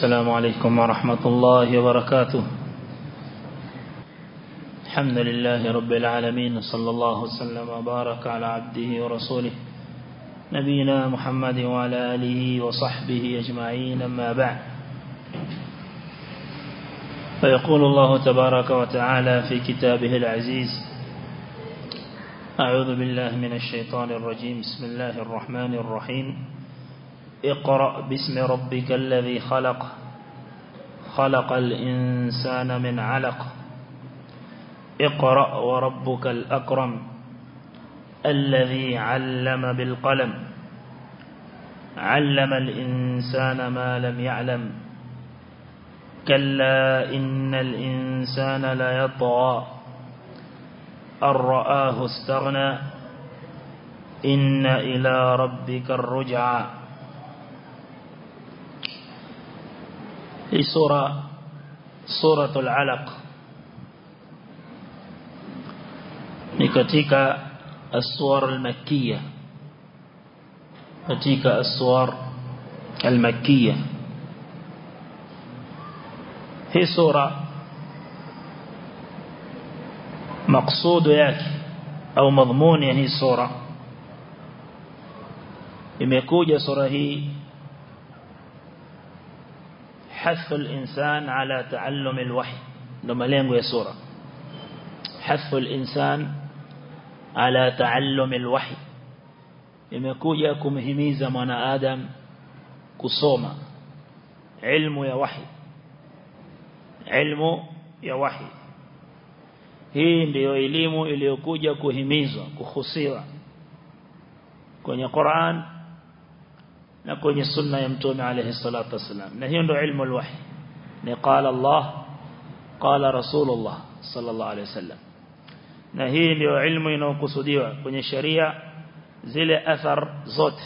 السلام عليكم ورحمة الله وبركاته. الحمد لله رب العالمين صلى الله وسلم وبارك على عبده ورسوله نبينا محمد وعلى آله وصحبه أجمعين أما بعد. فيقول الله تبارك وتعالى في كتابه العزيز أعوذ بالله من الشيطان الرجيم بسم الله الرحمن الرحيم. اقرأ باسم ربك الذي خلق. خلق الإنسان من علق. اقرأ وربك الأكرم الذي علم بالقلم. علم الإنسان ما لم يعلم. كلا إن الإنسان لا يطغى. أن رآه استغنى. إن إلى ربك الرجعى. في سورة سورة العلق. نكتك الصور المكية كتك الصور المكية هي سورة مقصود yake madhumuni ya hii sura imekuja sura hii حث الإنسان على تعلم الوحي ndo malengo ya sura حث الإنسان على تعلم الوحي imekuja kumhimiza mwanadamu kusoma ilmu ya wahi ilmu ya wahi hii ndiyo elimu iliyokuja kuhimizwa kuhusiwa kwenye Qur'an نكوني السنة يمتون عليه الصلاة والسلام نهي عنده علم الوحي نقال الله قال رسول الله صلى الله عليه وسلم نهي عنده علم ينوكو سديوة كوني الشريعة زل أثر زوت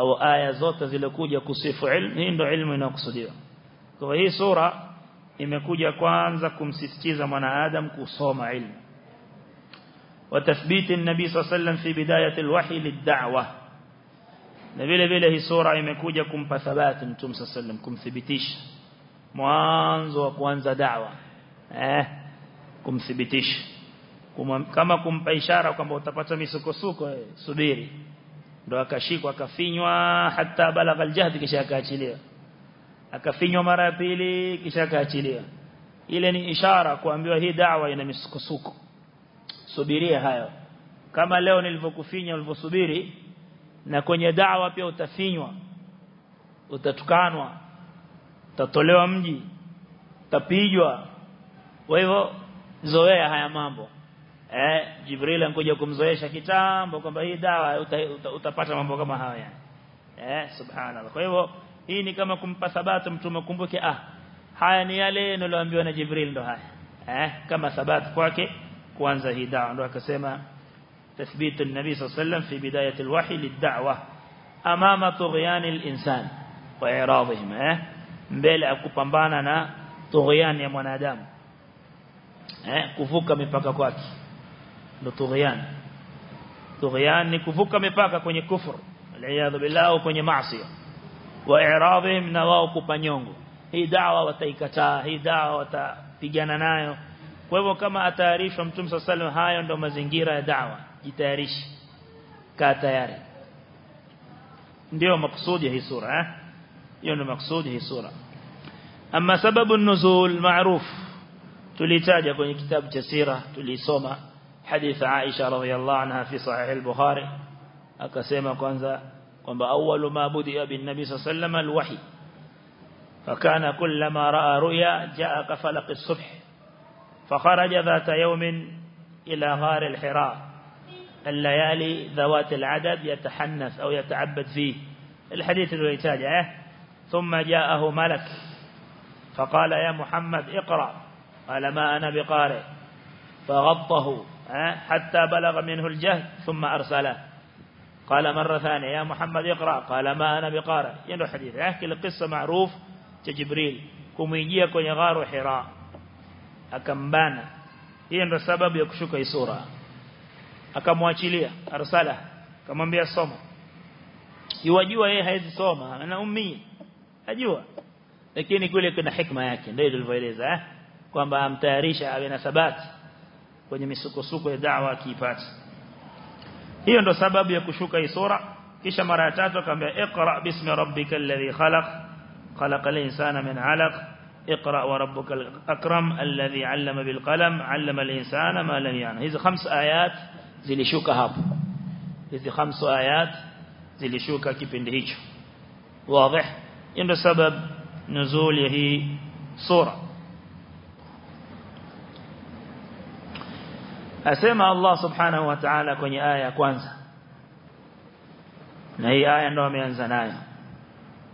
أو آية زوت زل كوجة كسيف علم نهي عنده علم ينوكو سديوة وهي سورة يمكوجة كوانزا كمسيستيزة من آدم كصوم علم وتثبيت النبي صلى الله عليه وسلم في بداية الوحي للدعوة na vile vile hii sura imekuja kumpa thabati mtume sallam kumthibitisha. Mwanzo wa kuanza dawa. Eh kumthibitisha. Kama kumpa ishara kwamba utapata misukosuko eh, subiri. Ndo akashikwa akafinywa hata balagha aljahd kisha akaachiliwa. Akafinywa mara ya pili kisha akaachiliwa. Ile ni ishara kuambiwa hii dawa ina misukosuko. Subiria hayo. Kama leo nilivyokufinya ulivyosubiri na kwenye da'wa pia utafinywa utatukanwa utatolewa mji utapijwa kwa hivyo zoea haya mambo. Eh Jibril ankuja kumzoesha kitambo kwamba hii dawa uta, uta, utapata mambo kama haya eh subhanallah. Kwa hivyo hii ni kama kumpa sabato mtume kumbuke ah haya ni yale niloambiwa na Jibril ndo haya. Eh kama sabato kwake kuanza hii dawa. Ndo akasema تثبيت النبي صلى الله عليه وسلم في بداية الوحي للدعوة أمام طغيان الإنسان وإعراضهم إيه؟ ها مبل اكوبانا نا طغيان يا منادام ها إيه؟ كفوكا ميپاكا kwaki ndo طغيان. طغيان ni kuvuka mipaka kwenye kufur aliyadhu billahi kwenye وإعراضهم نا واو كوبانيونغو هي دعوة وتايكتا هي دعوة وتبيجانا نايو. كما اتعرف متوم صلى الله عليه وسلم هاي ndo mazingira ya da'wa jitayarishi kaa tayari ndio maksudi hii sura eh hiyo ndio maksudi hii sura ama sababu nuzul maruf tulitaja kwenye kitabu cha sira tulisoma hadith Aisha radhiyallahu anha fi sahih al-Bukhari akasema kwanza kwamba awwalu ma budiya bin nabi sallallahu alayhi wasallam al-wahy فكان كلما راى رؤيا جاء كفلق الصبح فخرج ذات يوم إلى غار الحراء الليالي ذوات العدد يتحنث أو يتعبد فيه. الحديث الويتاج ثم جاءه ملك فقال يا محمد اقرأ. قال ما أنا بقارئ. فغطه حتى بلغ منه الجهد ثم أرسله. قال مرة ثانية يا محمد اقرأ. قال ما أنا بقارئ. ينو حديث يحكي القصة معروف جبريل كميجيا كون يغار حراء. أكمبانا hiyo ndo sababu ya akamwachilia arsala akamwambia soma yuwajua yeye hawezi soma ana ummi ajua lakini kule kuna hikma yake ndio tulivyoeleza eh kwamba amtayarisha awe na thabati kwenye misukosuko ya da'wa akipata hiyo ndo sababu ya kushuka hii sura kisha mara ya tatu akamwambia iqra bismi rabbikal ladhi khalaq khalaqal insana min 'alaq اقرا وربك الاكرم الذي علم بالقلم علم الانسان ما لم يعلم hizi خمس ayat zilishuka hapo hizi خمس ayat zilishuka kipindi hicho wazi ndio sababu nuzul ya hii sura asema Allah subhanahu wa ta'ala kwenye aya ya kwanza na hii aya ndo ameanza nayo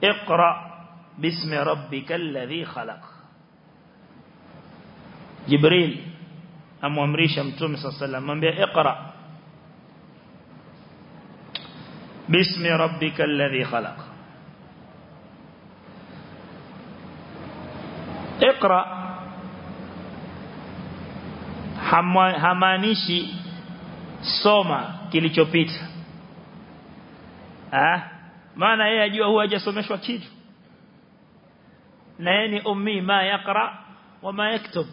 iqra bismi rabbikal ladhi khalaq jibril amwamrisha mtume sallallahu alayhi wasallam mwambie iqra rabbikal ladhi khalaq iqra hamaanishi soma kilichopita ah maana yeye ajua huwa hajasomeshwa kitu na yeye ni ummi ma yakra wa ma yaktub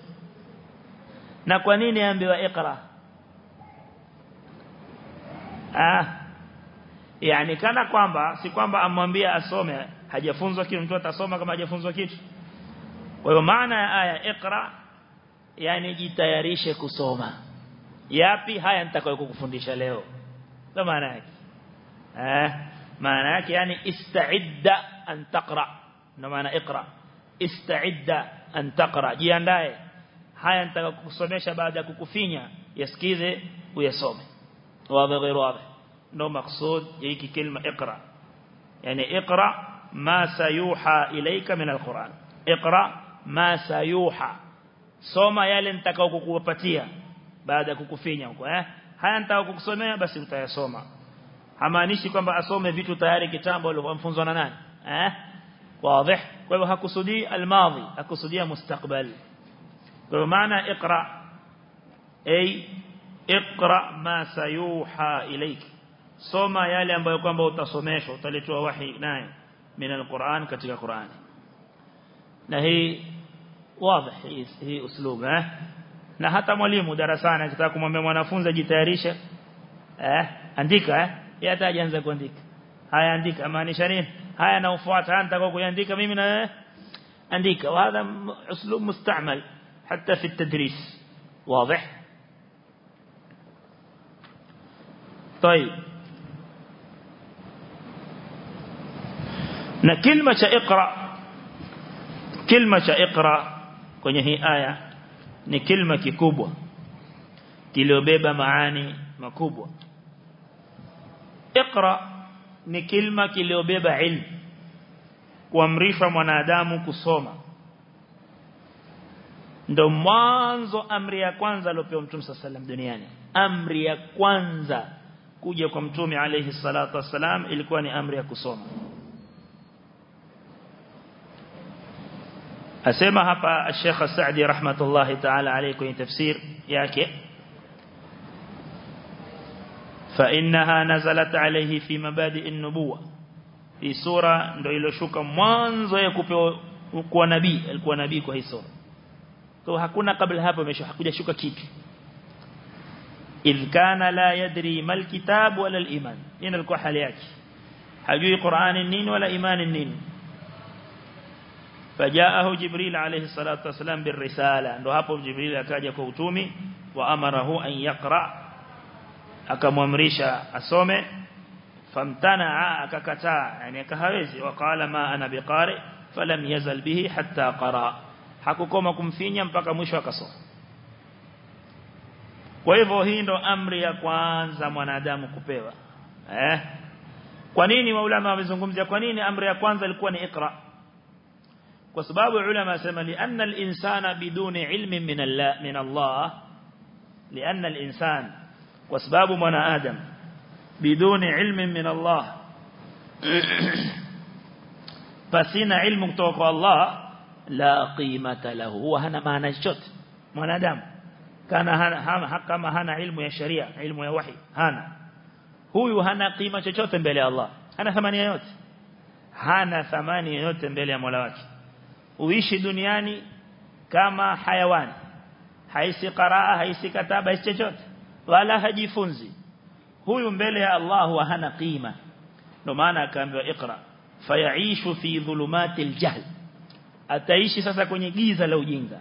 na kwa nini aambiwa ikra ah yani kana kwamba si kwamba amwambia asome hajafunzwa kitu mtu atasoma kama hajafunzwa kitu kwa hiyo maana ya aya ikra yani jitayarishe kusoma yapi haya nitakayo kukufundisha leo ndio maana yake eh maana yake yani ista'idda an taqra ndio maana ikra ista'idda an taqra jiandae haya nitaka kukusomesha baada ya kukufinya yasikize uyasome wazi غير واضح نو مقصود هيك كلمة اقرأ يعني اقرأ ما سيوحى إليك من القرآن اقرأ ما سيوحى سوما يالن تكو كوباتيا بعد كوكوفينيا هيا انتو كوكسوميا بس انتا يا سوما همانيشي كوانبا أسومي فيتو تياري كتاب ولو أنفنزونا نان آه واضح كوانبا هكسودي الماضي هكسودي مستقبل كوانبا اقرأ أي اقرأ ما سيوحى إليك soma yale ambayo kwamba utasomeshwa utaletwa wahi naye min alquran katika qurani na hii wazi hii hii uslub eh na hata mwalimu darasani akitaka kumwambia mwanafunzi ajitayarishe eh andika eh yeye hata hajaanza kuandika haya andika maanisha nini haya na ufuata nataka kuandika mimi na andika وهذا اسلوب مستعمل حتى في التدريس واضح طيب na kilma cha iqra kilma cha iqra kwenye hii aya ni kilma kikubwa kiliobeba maani makubwa iqra ni kilma kiliobeba ilmu kuamrisha mwanadamu kusoma ndo mwanzo amri ya kwanza aliyopewa mtume sallam duniani amri ya kwanza kuja kwa mtume alayhi salatu wasalam ilikuwa ni amri ya kusoma asema hapa Sheikh Saadi rahmatullahi ta'ala alayhi kwenye tafsir yake فإنها نزلت عليه في مبادئ النبوة في سورة ndo iloshuka mwanzo ya kupewa kuwa nabii alikuwa nabii kwa hii sura so hakuna kabla hapo imesha hakuja shuka kitu idh kana la yadri mal kitab wala al iman ina alikuwa hali yake hajui qur'ani nini wala imani nini فجاءه جبريل عليه الصلاة والسلام بالرسالة utumi wa amarahu an yaqra akamwamrisha asome famtana akakataa yani akahawezi waqala ma ana biqari falam yazal bihi hatta qara hakukoma kumfinya mpaka mwisho akasoma kwa hivyo hii ndo amri ya kwanza mwanadamu kupewa eh kwa nini maulama wamezungumzia kwa nini amri ya kwanza ilikuwa ni ikra kwa sababu ulama wasema lianna al-insana biduni ilmin min Allah min Allah lianna al-insan kwa sababu mwanadamu biduni ilmin min Allah pasina ilmu kutoka kwa Allah la qimata lahu huwa hana maana chochote mwanadamu kana hana kama hana ilmu ya sharia ilmu ya wahi hana huyu hana qima chochote mbele ya Allah hana thamani yoyote hana thamani yoyote mbele ya Mola wake uishi duniani kama hayawani haisi qaraa haisi kataba haisi chochote wala hajifunzi huyu mbele ya Allah hana qima ndio maana akaambiwa iqra fayaishu fi dhulumati aljahl ataishi sasa kwenye giza la ujinga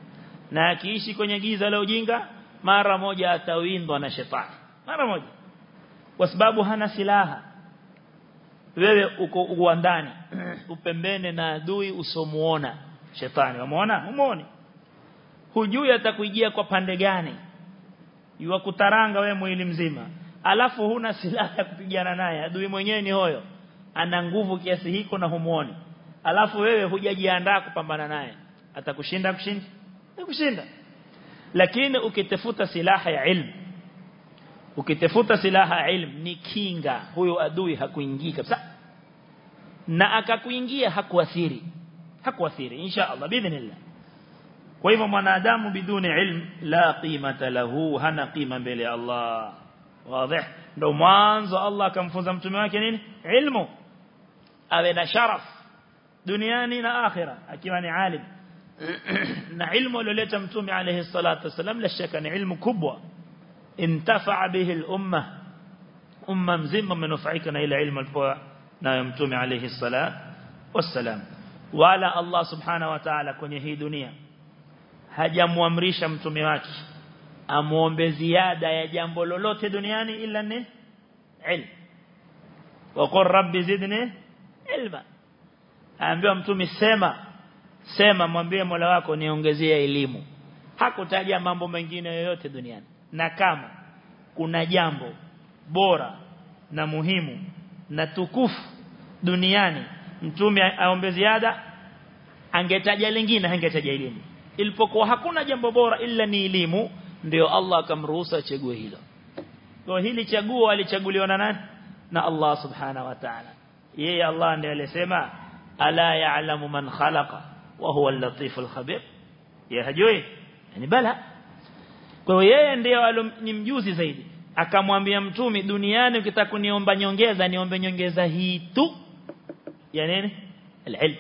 na akiishi kwenye giza la ujinga mara moja atawindwa na shetani mara moja kwa sababu hana silaha wewe uko uwandani upembene na adui usomuona shetani. Wamuona umuone hujui atakuijia kwa pande gani. Yua kutaranga wewe mwili mzima. Alafu huna silaha ya kupigana naye. Adui mwenyewe ni hoyo. Ana nguvu kiasi hiko na humuoni alafu wewe hujajiandaa kupambana naye. Atakushinda kushinda kushinda lakini ukitafuta silaha ya ilmu ukitafuta silaha ya ilmu ni kinga. Huyo adui hakuingii kabisa. Na akakuingia hakuathiri hakuathiri insha Allah bidhnillah kwa hivyo mwanadamu biduni ilm la qimata lahu hana qima mbele Allah wazi ndio mwanzo Allah akamfunza mtume wake nini ilmu awe na sharaf duniani na akhira akiwa ni alim na ilmu aliyoleta mtume alayhi salatu wasalam la shaka ni ilmu kubwa intafa bihi al-umma umma mzima mmenufaika na ile ilmu alipoa nayo mtume alayhi salatu wasalam wala Allah subhanahu wa ta'ala kwenye hii dunia hajamwamrisha mtume wake amuombe ziada ya jambo lolote duniani ila ni ilmu waqur rabbi zidni ilma. Aambiwa mtume sema sema mwambie Mola wako niongezee elimu. Hakutaja mambo mengine yoyote duniani. Na kama kuna jambo bora na muhimu na tukufu duniani mtume aombe ziada angetaja lingine angetaja elimu ilipokuwa hakuna jambo bora ila ni elimu ndio Allah akamruhusu achague hilo kwa hili chaguo alichaguliwa na nani na Allah subhanahu wa ta'ala yeye Allah ndiye alisema ala ya'lamu man khalaqa wa huwa al-latif al-khabir yahajui yani bala kwa hiyo yeye ndiye ni mjuzi zaidi akamwambia mtume duniani ukitaka kuniomba nyongeza niombe nyongeza hii tu يعني العلم.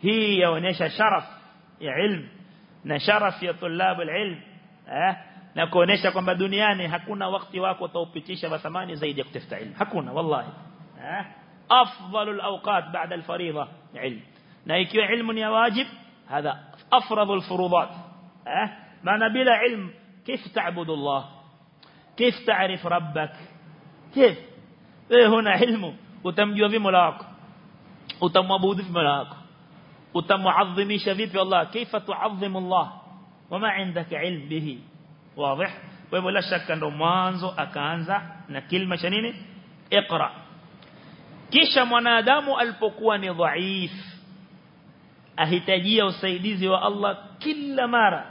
هي ونش شرف يا علم. نشرف يا طلاب العلم. ها؟ نكونش كما دنياني حكونا وقتي واكو توبتيشا بثماني زيد يكتفت علم. حكونا والله. ها؟ أفضل الأوقات بعد الفريضة علم. نايكيو علم يا واجب؟ هذا أفرض الفروضات. ها؟ ما نبيلا علم كيف تعبد الله؟ كيف تعرف ربك؟ كيف؟ إيه هنا علمه وتمجيو في ملاك. Utamwabudu vipi mola wako utamuadhimisha vipi Allah kaifa tuadhimu Allah wama indaka ilm bihi واضح kwa hivyo la shaka ndo mwanzo akaanza na kilima cha nini iqra kisha mwanadamu alipokuwa ni dhaif ahitajia usaidizi wa Allah kila mara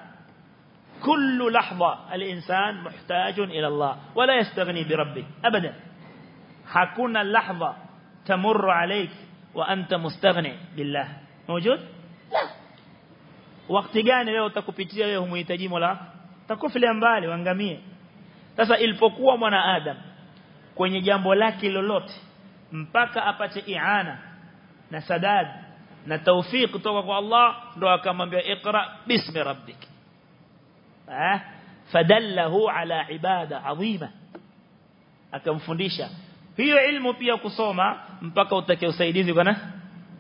كل لحظة الإنسان محتاج إلى الله ولا يستغني بربه أبدا حكونا اللحظة تمر عليك وأنت مستغني بالله موجود لا وقت gani leo utakupitia wewe humhitaji Mola takufilia mbali wangamie sasa ilipokuwa mwanadamu kwenye jambo lake lolote mpaka apate iana na sadad na tawfik kutoka kwa Allah ndo akamwambia iqra bismi rabbik eh fadallahu ala ibada adhima akamfundisha hiyo ilmu pia kusoma mpaka utake usaidizi kwa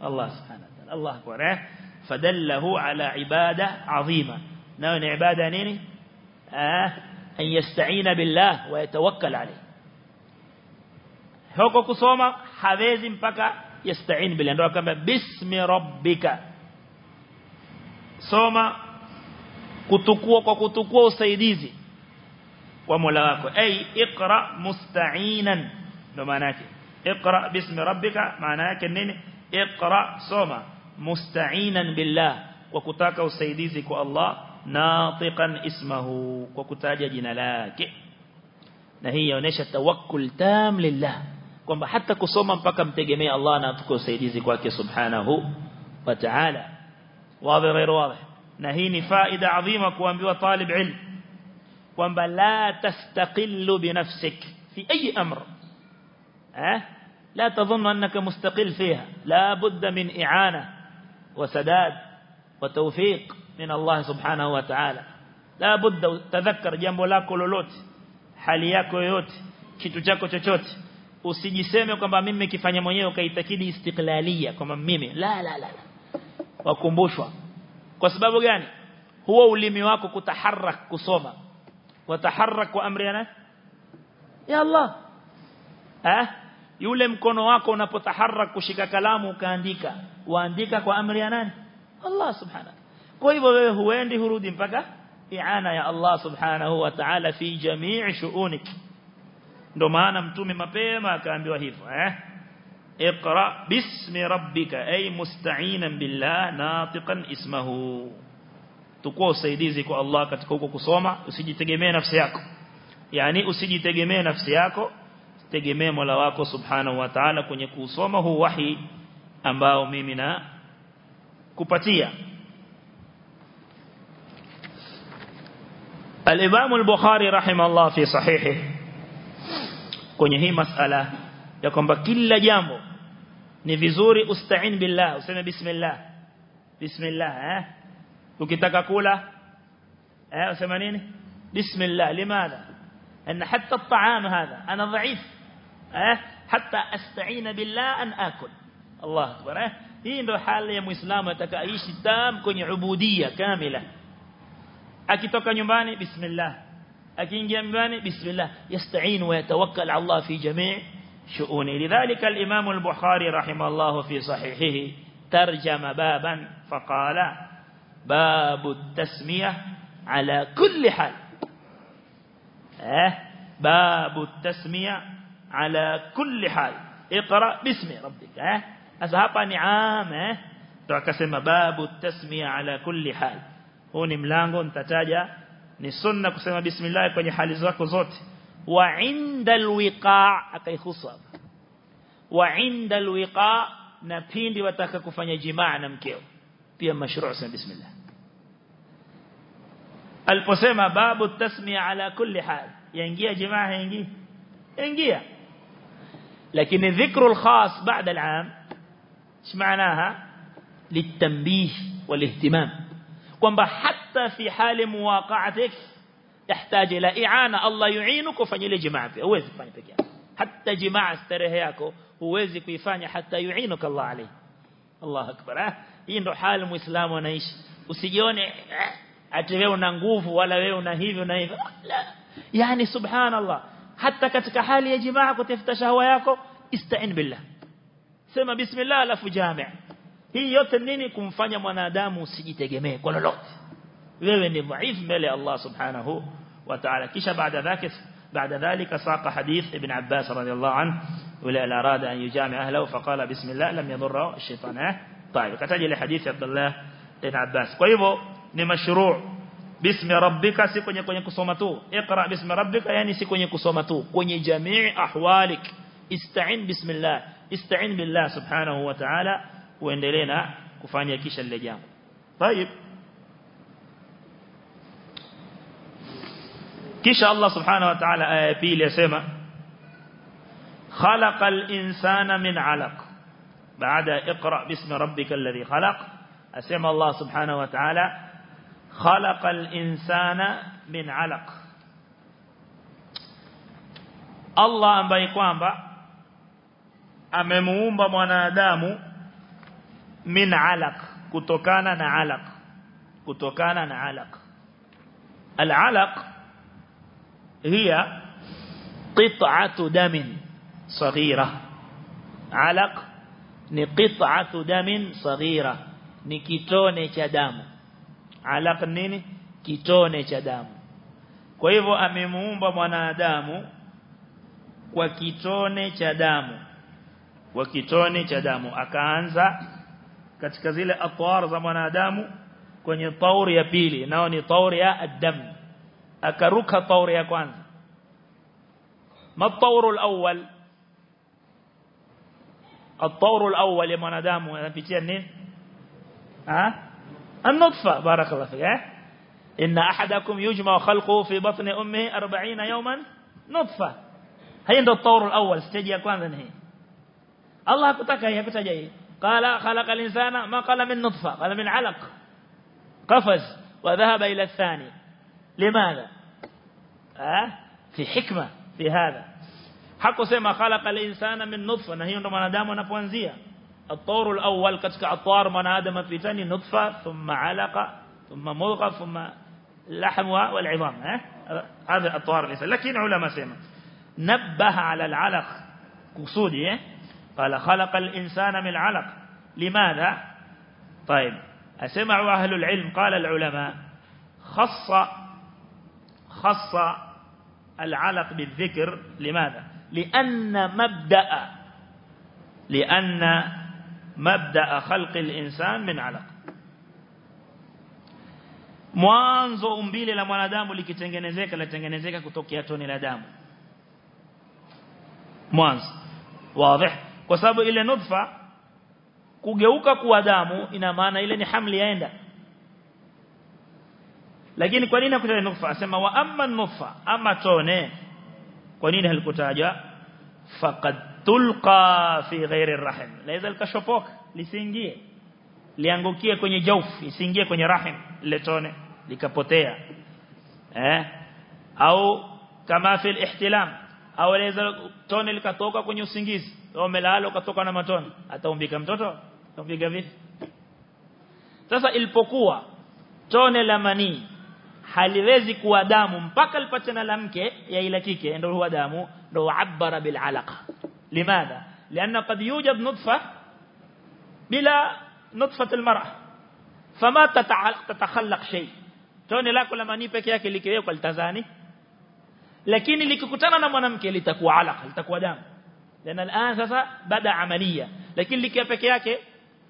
Allah subhanahu wa ta'ala Allah akbar eh fadallahu ala ibada adhima nayo ni ibada nini أن يستعين بالله ويتوكل عليه huko kusoma hawezi mpaka yasta'in billah ndio kama bismi rabbika soma kutukua kwa kutukua usaidizi wa Mola wako ay iqra musta'inan ndio maana yake iqra bismi rabbika maana yake nini iqra soma musta'inan billah kwa kutaka usaidizi kwa Allah natiqan ismahu kwa kutaja jina lake na hii inaonyesha tawakkul tam lillah kwamba hata kusoma mpaka mtegemea Allah na atuko usaidizi kwake subhanahu wa ta'ala wazi غير واضح na hii ni faida adhima kuambiwa talib ilm kwamba la tastaqillu binafsik fi ayi amr eh لا تظن أنك مستقل فيها لا بد من إعانة وسداد وتوفيق من الله سبحانه وتعالى لا بد تذكر jambo lako lolote hali yako yote kitu chako chochote usijiseme kwamba mimi nikifanya mwenyewe ukaitakidi istiklalia kwamba mimi la la la wakumbushwa kwa sababu gani huo ulimi wako kutaharak kusoma wataharak kwa amri ya Allah eh yule mkono wako unapotaharak kushika kalamu ukaandika waandika kwa amri ya nani Allah subhanahu kwa hivyo wewe huendi hurudi mpaka iana ya Allah subhanahu wa ta'ala fi jamii shu'unik ndo maana mtume mapema akaambiwa hivyo eh اقرا باسم ربك اي مستعينا بالله ناطقا اسمه tukua usaidizi kwa Allah katika huko kusoma usijitegemee nafsi yako yani usijitegemee nafsi yako tegemee Mola wako subhanahu wa ta'ala kwenye kusoma huu wahi ambao mimi na kupatia Al-Imam al-Bukhari rahimahullah fi sahihi kwenye hii masala ya kwamba kila jambo ni vizuri ustain billah useme bismillah bismillah eh ukitaka kula eh usema nini bismillah limadha ان حتى الطعام هذا أنا ضعيف eh حتى استعين بالله ان اكل الله اكبر eh hii ndio hali ya muislamu atakaishi tam kwenye ubudia kamila akitoka nyumbani bismillah akiingia nyumbani bismillah yasta'in wa yatawakkal Allah fi jami' shu'uni lidhalika al-imam al-bukhari rahimahullah fi sahihihi tarjama baban faqala babu at-tasmiyah ala kulli hal eh babu at-tasmiyah ala kulli hal اقرا باسم ربك eh sasa hapa ni aam eh ndo akasema babu at-tasmiyah ala kulli hal huu ni mlango nitataja ni sunna kusema bismillah kwenye hali zako zote wa inda alwiqa akaihusa wa inda alwiqa na pindi wataka kufanya jimaa na mkeo pia mashru' sema bismillah aliposema babu tasmiya ala kulli hal yaingia jimaa haingii ingia lakini dhikru alkhas baada alam إيش معناها للتنبيه والاهتمام kwamba hata fi hali muwaqa'atik yahitaji ila i'ana Allah yu'inuka ufanye ile jamaa pia huwezi kufanya peke yako hata jamaa starehe yako huwezi kuifanya hata yu'inuka Allah alayhi Allah akbar hii ndo hali muislamu anaishi usijione ati wewe una nguvu wala wewe una hivyo na hivyo la yani subhanallah hata katika hali ya jamaa kutafuta shahwa yako ista'in billah sema bismillah alafu jami' hii yote nini kumfanya mwanadamu usijitegemee kwa lolote wewe ni dhaifu mbele Allah subhanahu wa ta'ala kisha baada dhalik بعد ذلك ساق حديث ابن عباس رضي الله عنه ولا أراد أن يجامع أهله فقال بسم الله لم يضره الشيطان طيب كتاج لحديث عبد الله بن عباس kwa hivyo ni mashru' bismi rabbika si kwenye kwenye kusoma tu iqra bismi rabbika yani si kwenye kusoma tu kwenye jamii ahwalik ista'in bismillah ista'in billah subhanahu wa ta'ala uendelee na kufanya kisha lile jambo طيب kisha Allah subhanahu wa ta'ala aya pili yasema khalaqal insana min 'alaq baada iqra bismi rabbikal ladhi khalaq asema Allah subhanahu wa ta'ala خلق الإنسان من علق. الله أمبأي قوامبا أممومبا منادام من علق. كتوكانا نعلق كتوكانا نعلق العلق هي قطعة دم صغيرة. علق نقطعة دم صغيرة. نكتوني كدامه alaq nini kitone cha damu kwa hivyo amemuumba mwanadamu kwa kitone cha damu kwa kitone cha damu akaanza katika zile atwar za mwanadamu kwenye tauri ya pili nao ni tauri ya ad-dam akaruka tauri ya kwanza matauru al-awwal الطور الأول يا منادام anapitia nini ها النطفة بارك الله فيك إن أحدكم يجمع خلقه في بطن أمه 40 يوما نطفة. هي ndo الطور الأول stage ya kwanza ni hii Allah hakutaka قال خلق الإنسان ما قال من نطفة قال من علق قفز وذهب إلى الثاني. لماذا؟ أه؟ في حكمة في هذا. hakusema khalaqa al-insana min nutfa na hiyo ndo mwanadamu anapoanzia الطور الأول كتك أطوار من آدم في ثاني نطفة ثم علقة ثم مضغة ثم اللحم والعظام ها؟ هذا أطوار ليس لكن علماء سيما. نبه على العلق. قصودي قال خلق الإنسان من علق. لماذا؟ طيب أسمع أهل العلم. قال العلماء خص خص العلق بالذكر. لماذا؟ لأن مبدأ لأن مبدأ خلق الإنسان من علق mwanzo umbile la mwanadamu likitengenezeka latengenezeka kutokea tone la damu mwanzo wazi kwa sababu ile nutfa kugeuka kuwa damu ina maana ile ni hamli yaenda lakini kwa nini hakutaja nutfa asema wa amma nutfa ama tone kwa nini halikutajwa faqad tulqa fi ghairi rahim laweza likashopoka lisiingie liangukie kwenye jauf isiingie kwenye rahim ile tone likapotea eh au kama fil ihtilam au laweza tone likatoka kwenye usingizi umelala ukatoka na matone ataumbika mtoto ataumbika vipi sasa ilipokuwa tone la manii haliwezi kuwa damu mpaka lipatana la mke ya ila kike ndio huwa damu لو عبر بالعلقة. لماذا؟ لأن قد يوجد نطفة بلا نطفة المرأة. فما تتخلق شيء. توني لك لما نيبك ياك اللي كيوك التزاني لكن اللي كتنا نمنامك اللي تكو علقة اللي تكو دام لأن الآن سسا بدأ عملية. لكن اللي كيوك ياك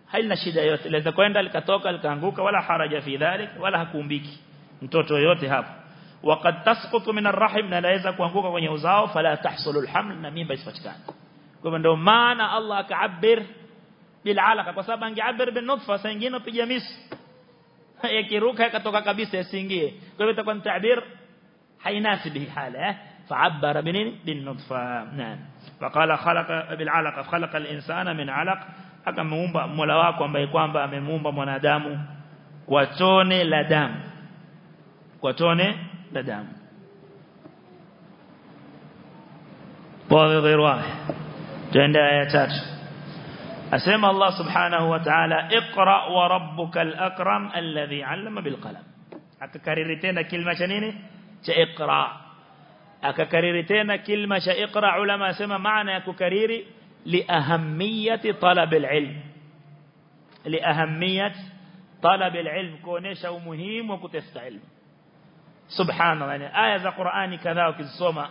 هل نشيد يوت لذا كوين دالك توك الكنغوك ولا حرج في ذلك ولا هكوم بيك. انتوتو يوتي هابو وقد تسقط من الرحم لا يزك وانقوك وان يوزاو فلا تحصل الحمل نمين بيسفتكان كمان دو مانا الله كعبر بالعلقة وصابا يعبر بالنطفة سنجين في جميس يكيروك هكتوك كبيس يسنجي كمان تكون تعبير حيناسب حالة فعبر من بالنطفة نعم. فقال خلق بالعلقة خلق الإنسان من علق. haka muumba mola wako ambaye kwamba amemuumba mwanadamu kwa tone la damu kwa tone بدام بوضي غير واحد جاند آياتات. أسلم الله سبحانه وتعالى اقرأ وربك الأكرم الذي علم بالقلم. حتى كريرتين كلمة شنيني؟ شاقرأ أكريرتين كلمة شاقرأ علماء سمى معنى ككريري لأهمية طلب العلم. لأهمية طلب العلم. كونيش ومهيم وكتست علم سبحان الله يعني آية ذا قرآن كذا وكذا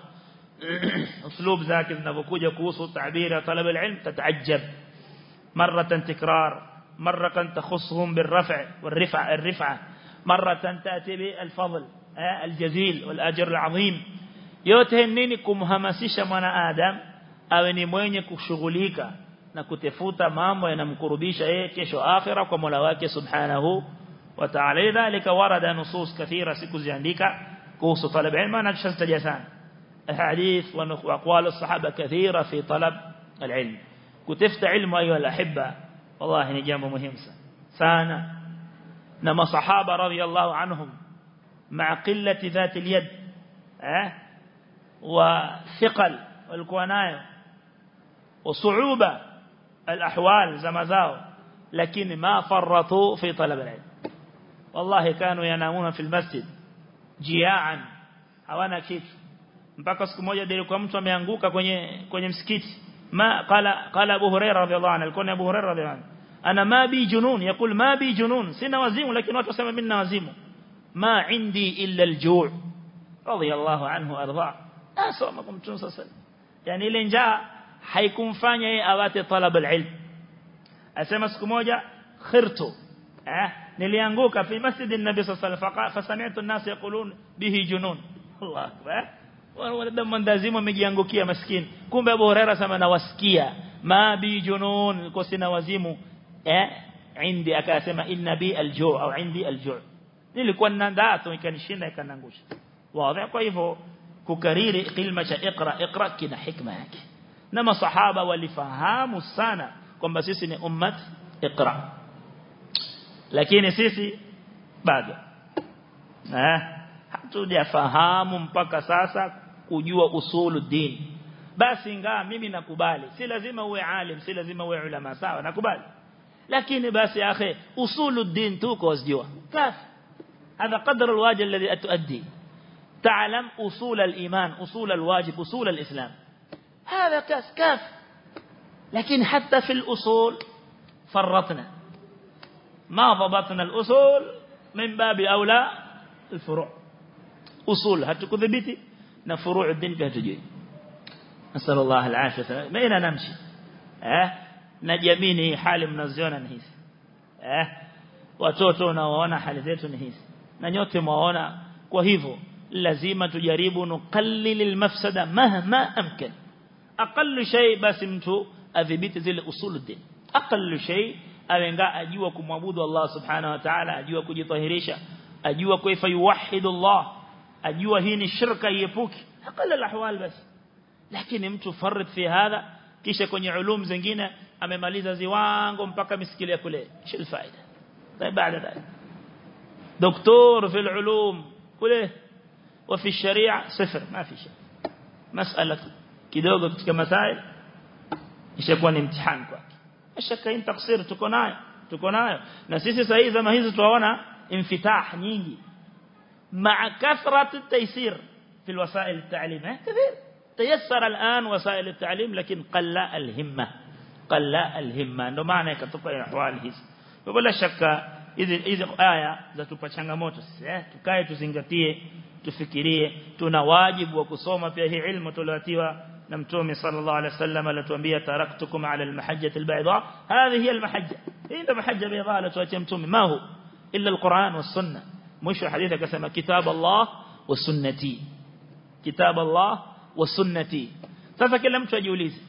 أسلوب ذاك كذا بكوجة كوس تعبير طلب العلم تتعجب. مرة تكرار مرة تخصهم بالرفع والرفع الرفع مرة تأتي بالفضل آه، الجزيل والأجر العظيم. يوتهننكم همسيش من آدم أويني مينك شغليك نكتفوت مامو ينمكربيش إيه، كشو آخرة كمولاوك سبحانه. وتعالى ذلك ورد نصوص كثيرة سيكوزيانديكا كوس طلب علم أنا تشهد جسان أحاديث وأقوال الصحابة كثيرة في طلب العلم. كتفت علم أيها الأحبة والله نجام مهم. سانا نما صحابة رضي الله عنهم مع قلة ذات اليد أه؟ وثقل والكواناية وصعوبة الأحوال زمزاو لكن ما فرطوا في طلب العلم. والله كانوا ينامون في المسجد جياعا hawana kitu mpaka siku moja nilikuwa mtu ameanguka kwenye kwenye msikiti ma qala qala Abu Hurairah radhiyallahu anhu alikuwa Abu Hurairah radhiyallahu anhu ana ma bi junun yakul ma bi junun sina wazimu lakini watu wasema mimi nina wazimu ma indi illa al-ju' radhiyallahu anhu arda asoma kwa mtume sasa yani ile njaa haikumfanya yeye awate talab al-ilm asema siku moja khirtu eh nilianguka fi masjid an-nabi sallallahu wasallam fasami'tu an-nas yaqulun bihi junun Allah akbar wala mandazimu wamejiangukia maskini kumbe Abu Huraira sema nawasikia ma bi junun kwa sina wazimu eh indi akasema inna bi al-ju' au indi al-ju' nilikuwa nina ndato ikanishinda ikanangusha wazi kwa hivyo kukariri kilima cha iqra iqra kina hikma yake na masahaba walifahamu sana kwamba sisi ni ummat iqra lakini sisi bado eh hatujafahamu mpaka sasa kujua usulu din basi ingaa mimi nakubali si lazima uwe alim si lazima uwe ulama sawa nakubali lakini basi akhi usulu din tu kozijua kafi هذا قدر الواجب الذي أتؤدي تعلم أصول الإيمان أصول الواجب أصول الإسلام هذا كاس كاف لكن حتى في الأصول فرطنا ما ضبطنا الأصول من باب أولى الفروع. أصول هتكذبتي نفروع الدين بهتجي نسأل الله العافية. مين نمشي؟ أه نجميني حال من الزيون نهيس. أه وتوتونا وأنا حال ذات نهيس. ننيوتم موانا كوهيفو. لازيمة تجارب نقلل المفسد مهما أمكن. أقل شيء بس أنتو أذبت ذي الأصول الدين. أقل شيء awenga ajua kumwabudu Allah subhanahu wa ta'ala ajua kujitahirisha ajua kaifa yuwahidu Allah ajua hii ni shirka iepuki aqalla alahwal basi lakini mtu farid fi hadha kisha kwenye ulum zingine amemaliza ziwango mpaka misikili ya kule shil faida طيب بعد ذلك دكتور في العلوم كله وفي الشريعة صفر ما في شيء مسألة kidogo katika masail ishakuwa ni mtihani kwake ashaka in taksir tuko nayo tuko nayo na sisi sasa hizi zama hizi tunaona infitah nyingi مع كثرة التيسير في الوسائل التعليم كثير تيسر الآن وسائل التعليم لكن قل الهمة قل الهمة ndio maana ikatoka ahwali hizi bila shaka hizi hizi aya zatupa changamoto eh tukae tuzingatie tufikirie tuna wajibu wa kusoma pia hii ilmu tuliotiwa نعم. نمتومي صلى الله عليه وسلم لتنبية تركتكم على المحجة البيضاء. هذه هي المحجة. إيه إذا محجة بيضاء؟ لتنبية ما هو؟ إلا القرآن والسنة. مش حديثة كسمة كتاب الله وسنتي. كتاب الله والسنتي تفكلم تجوليز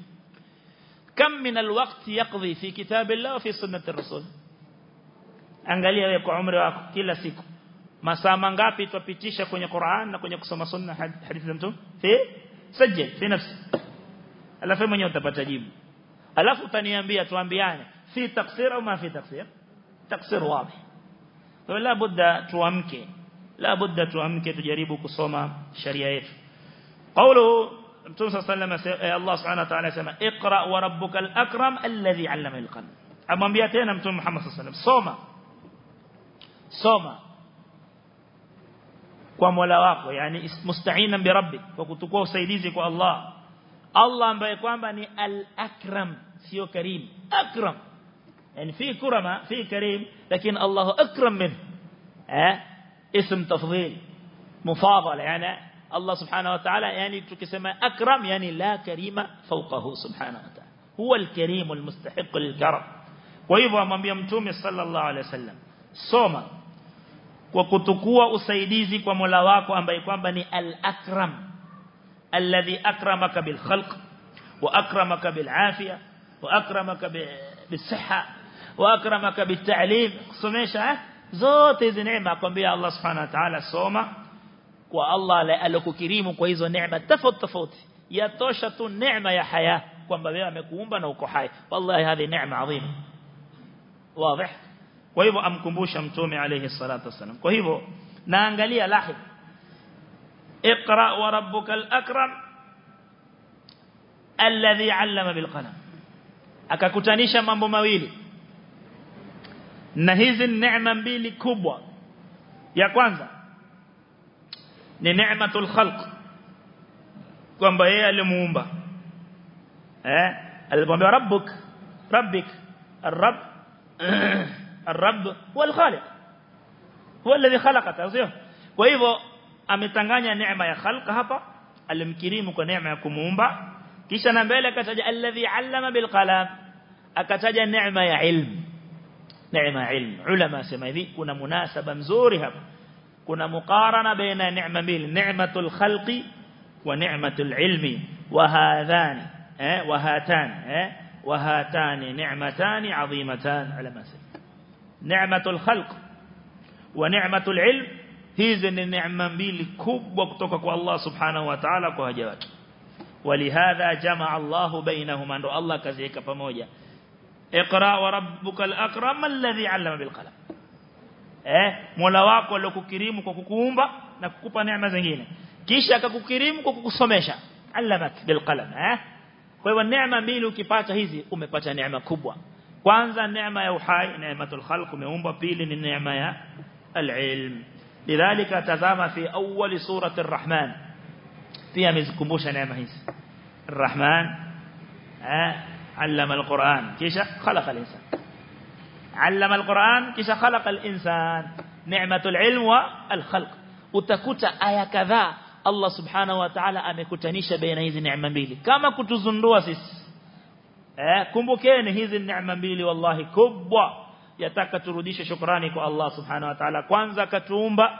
كم من الوقت يقضي في كتاب الله وفي سنة الرسول؟ أنجلي يبقى عمره كلا سيكو ما سامنغا بيتو بيتيشة كوني قرآن كوني قصة ما حديث حديثة في fi nafsi alafu mwenyewe utapata jibu alafu utaniambia tuambiane fi taksir au ma fi taksir taksir wazi wala budda tuamke la budda tuamke tujaribu kusoma sharia yetu qawluhu mtume sallallahu alayhi wasallam Allah subhanahu wa ta'ala yasema iqra wa rabbukal akram alladhi 'allama bil qalam amwambia tena mtume Muhammad sallallahu alayhi wasallam soma soma kwa Mola wako yani musta'ina bi rabbik kwa kutukua usaidizi kwa Allah Allah ambaye kwamba ni al-akram sio karim akram yani fi kurama fi karim lakini Allah akram min eh اسم تفضيل مفاضله يعني الله سبحانه وتعالى يعني tukisema akram yani la karima fawqahu subhanahu wa ta'ala huwa al-karim al-mustahiq lil-karam kwa hivyo amwambia mtume sallallahu alaihi wasallam soma kwa kutukua usaidizi kwa Mola wako ambaye kwamba ni al-akram alladhi akramaka bil khalq wa akramaka bil afia wa akramaka bis sihha wa akramaka bit ta'lim kusomesha zote hizi neema akwambia Allah subhanahu wa ta'ala soma kwa Allah alokukirimu kwa hizo neema tofauti tofauti yatosha tu neema ya haya kwamba wewe amekuumba na uko hai wallahi hadi neema adhim wazi kwa hivyo amkumbusha mtume alayhi salatu wasallam kwa hivyo naangalia lahid اقرا وربك الاكرم الذي علم بالقلم akakutanisha mambo mawili na hizi neema mbili kubwa ya kwanza ni neematul khalq kwamba yeye alimuumba eh alipomwambia rabbuk rabbik الرب الرب هو الخالق هو الذي خلقك sio kwa hivyo ametanganya neema ya khalqa hapa alimkirimu kwa neema ya kumuumba kisha na mbele akataja alladhi allama bilqalam akataja neema ya ilmu neema ilmu ulama sema hivi kuna munasaba mzuri hapa kuna muqarana baina neema mbili neematul khalqi wa neematul ilmi wa hadhani eh wa hatani eh wa hatani ni'matani 'azimatan ulama sema neematul khalq wa neematul ilm hizi ni neema mbili kubwa kutoka kwa Allah subhanahu wa ta'ala kwa waja wake ولهذا جمع الله بينهما ndo Allah kaziweka pamoja اقرا وربك الاكرم الذي علم بالقلم eh Mola wako aliyokukirimu kwa kukuumba na kukupa neema zingine kisha akakukirimu kwa kukusomesha allamak bilqalam eh kwa hivyo neema mbili ukipata hizi umepata neema kubwa kwanza neema ya uhai neematul khalq umeumba pili ni neema ya alilm lidhalika tazama fi awwal surati arrahman pia amezikumbusha neema hizi arrahman eh allama alquran kisha khalaqa alinsan allama alquran kisha khalaqa alinsan ni'matul ilm wa alkhalq utakuta aya kadhaa Allah subhanahu wa ta'ala amekutanisha baina hizi neema mbili kama kutuzundua sisi eh kumbukeni hizi neema mbili wallahi kubwa yataka turudishe shukrani kwa Allah subhanahu wa ta'ala kwanza akatuumba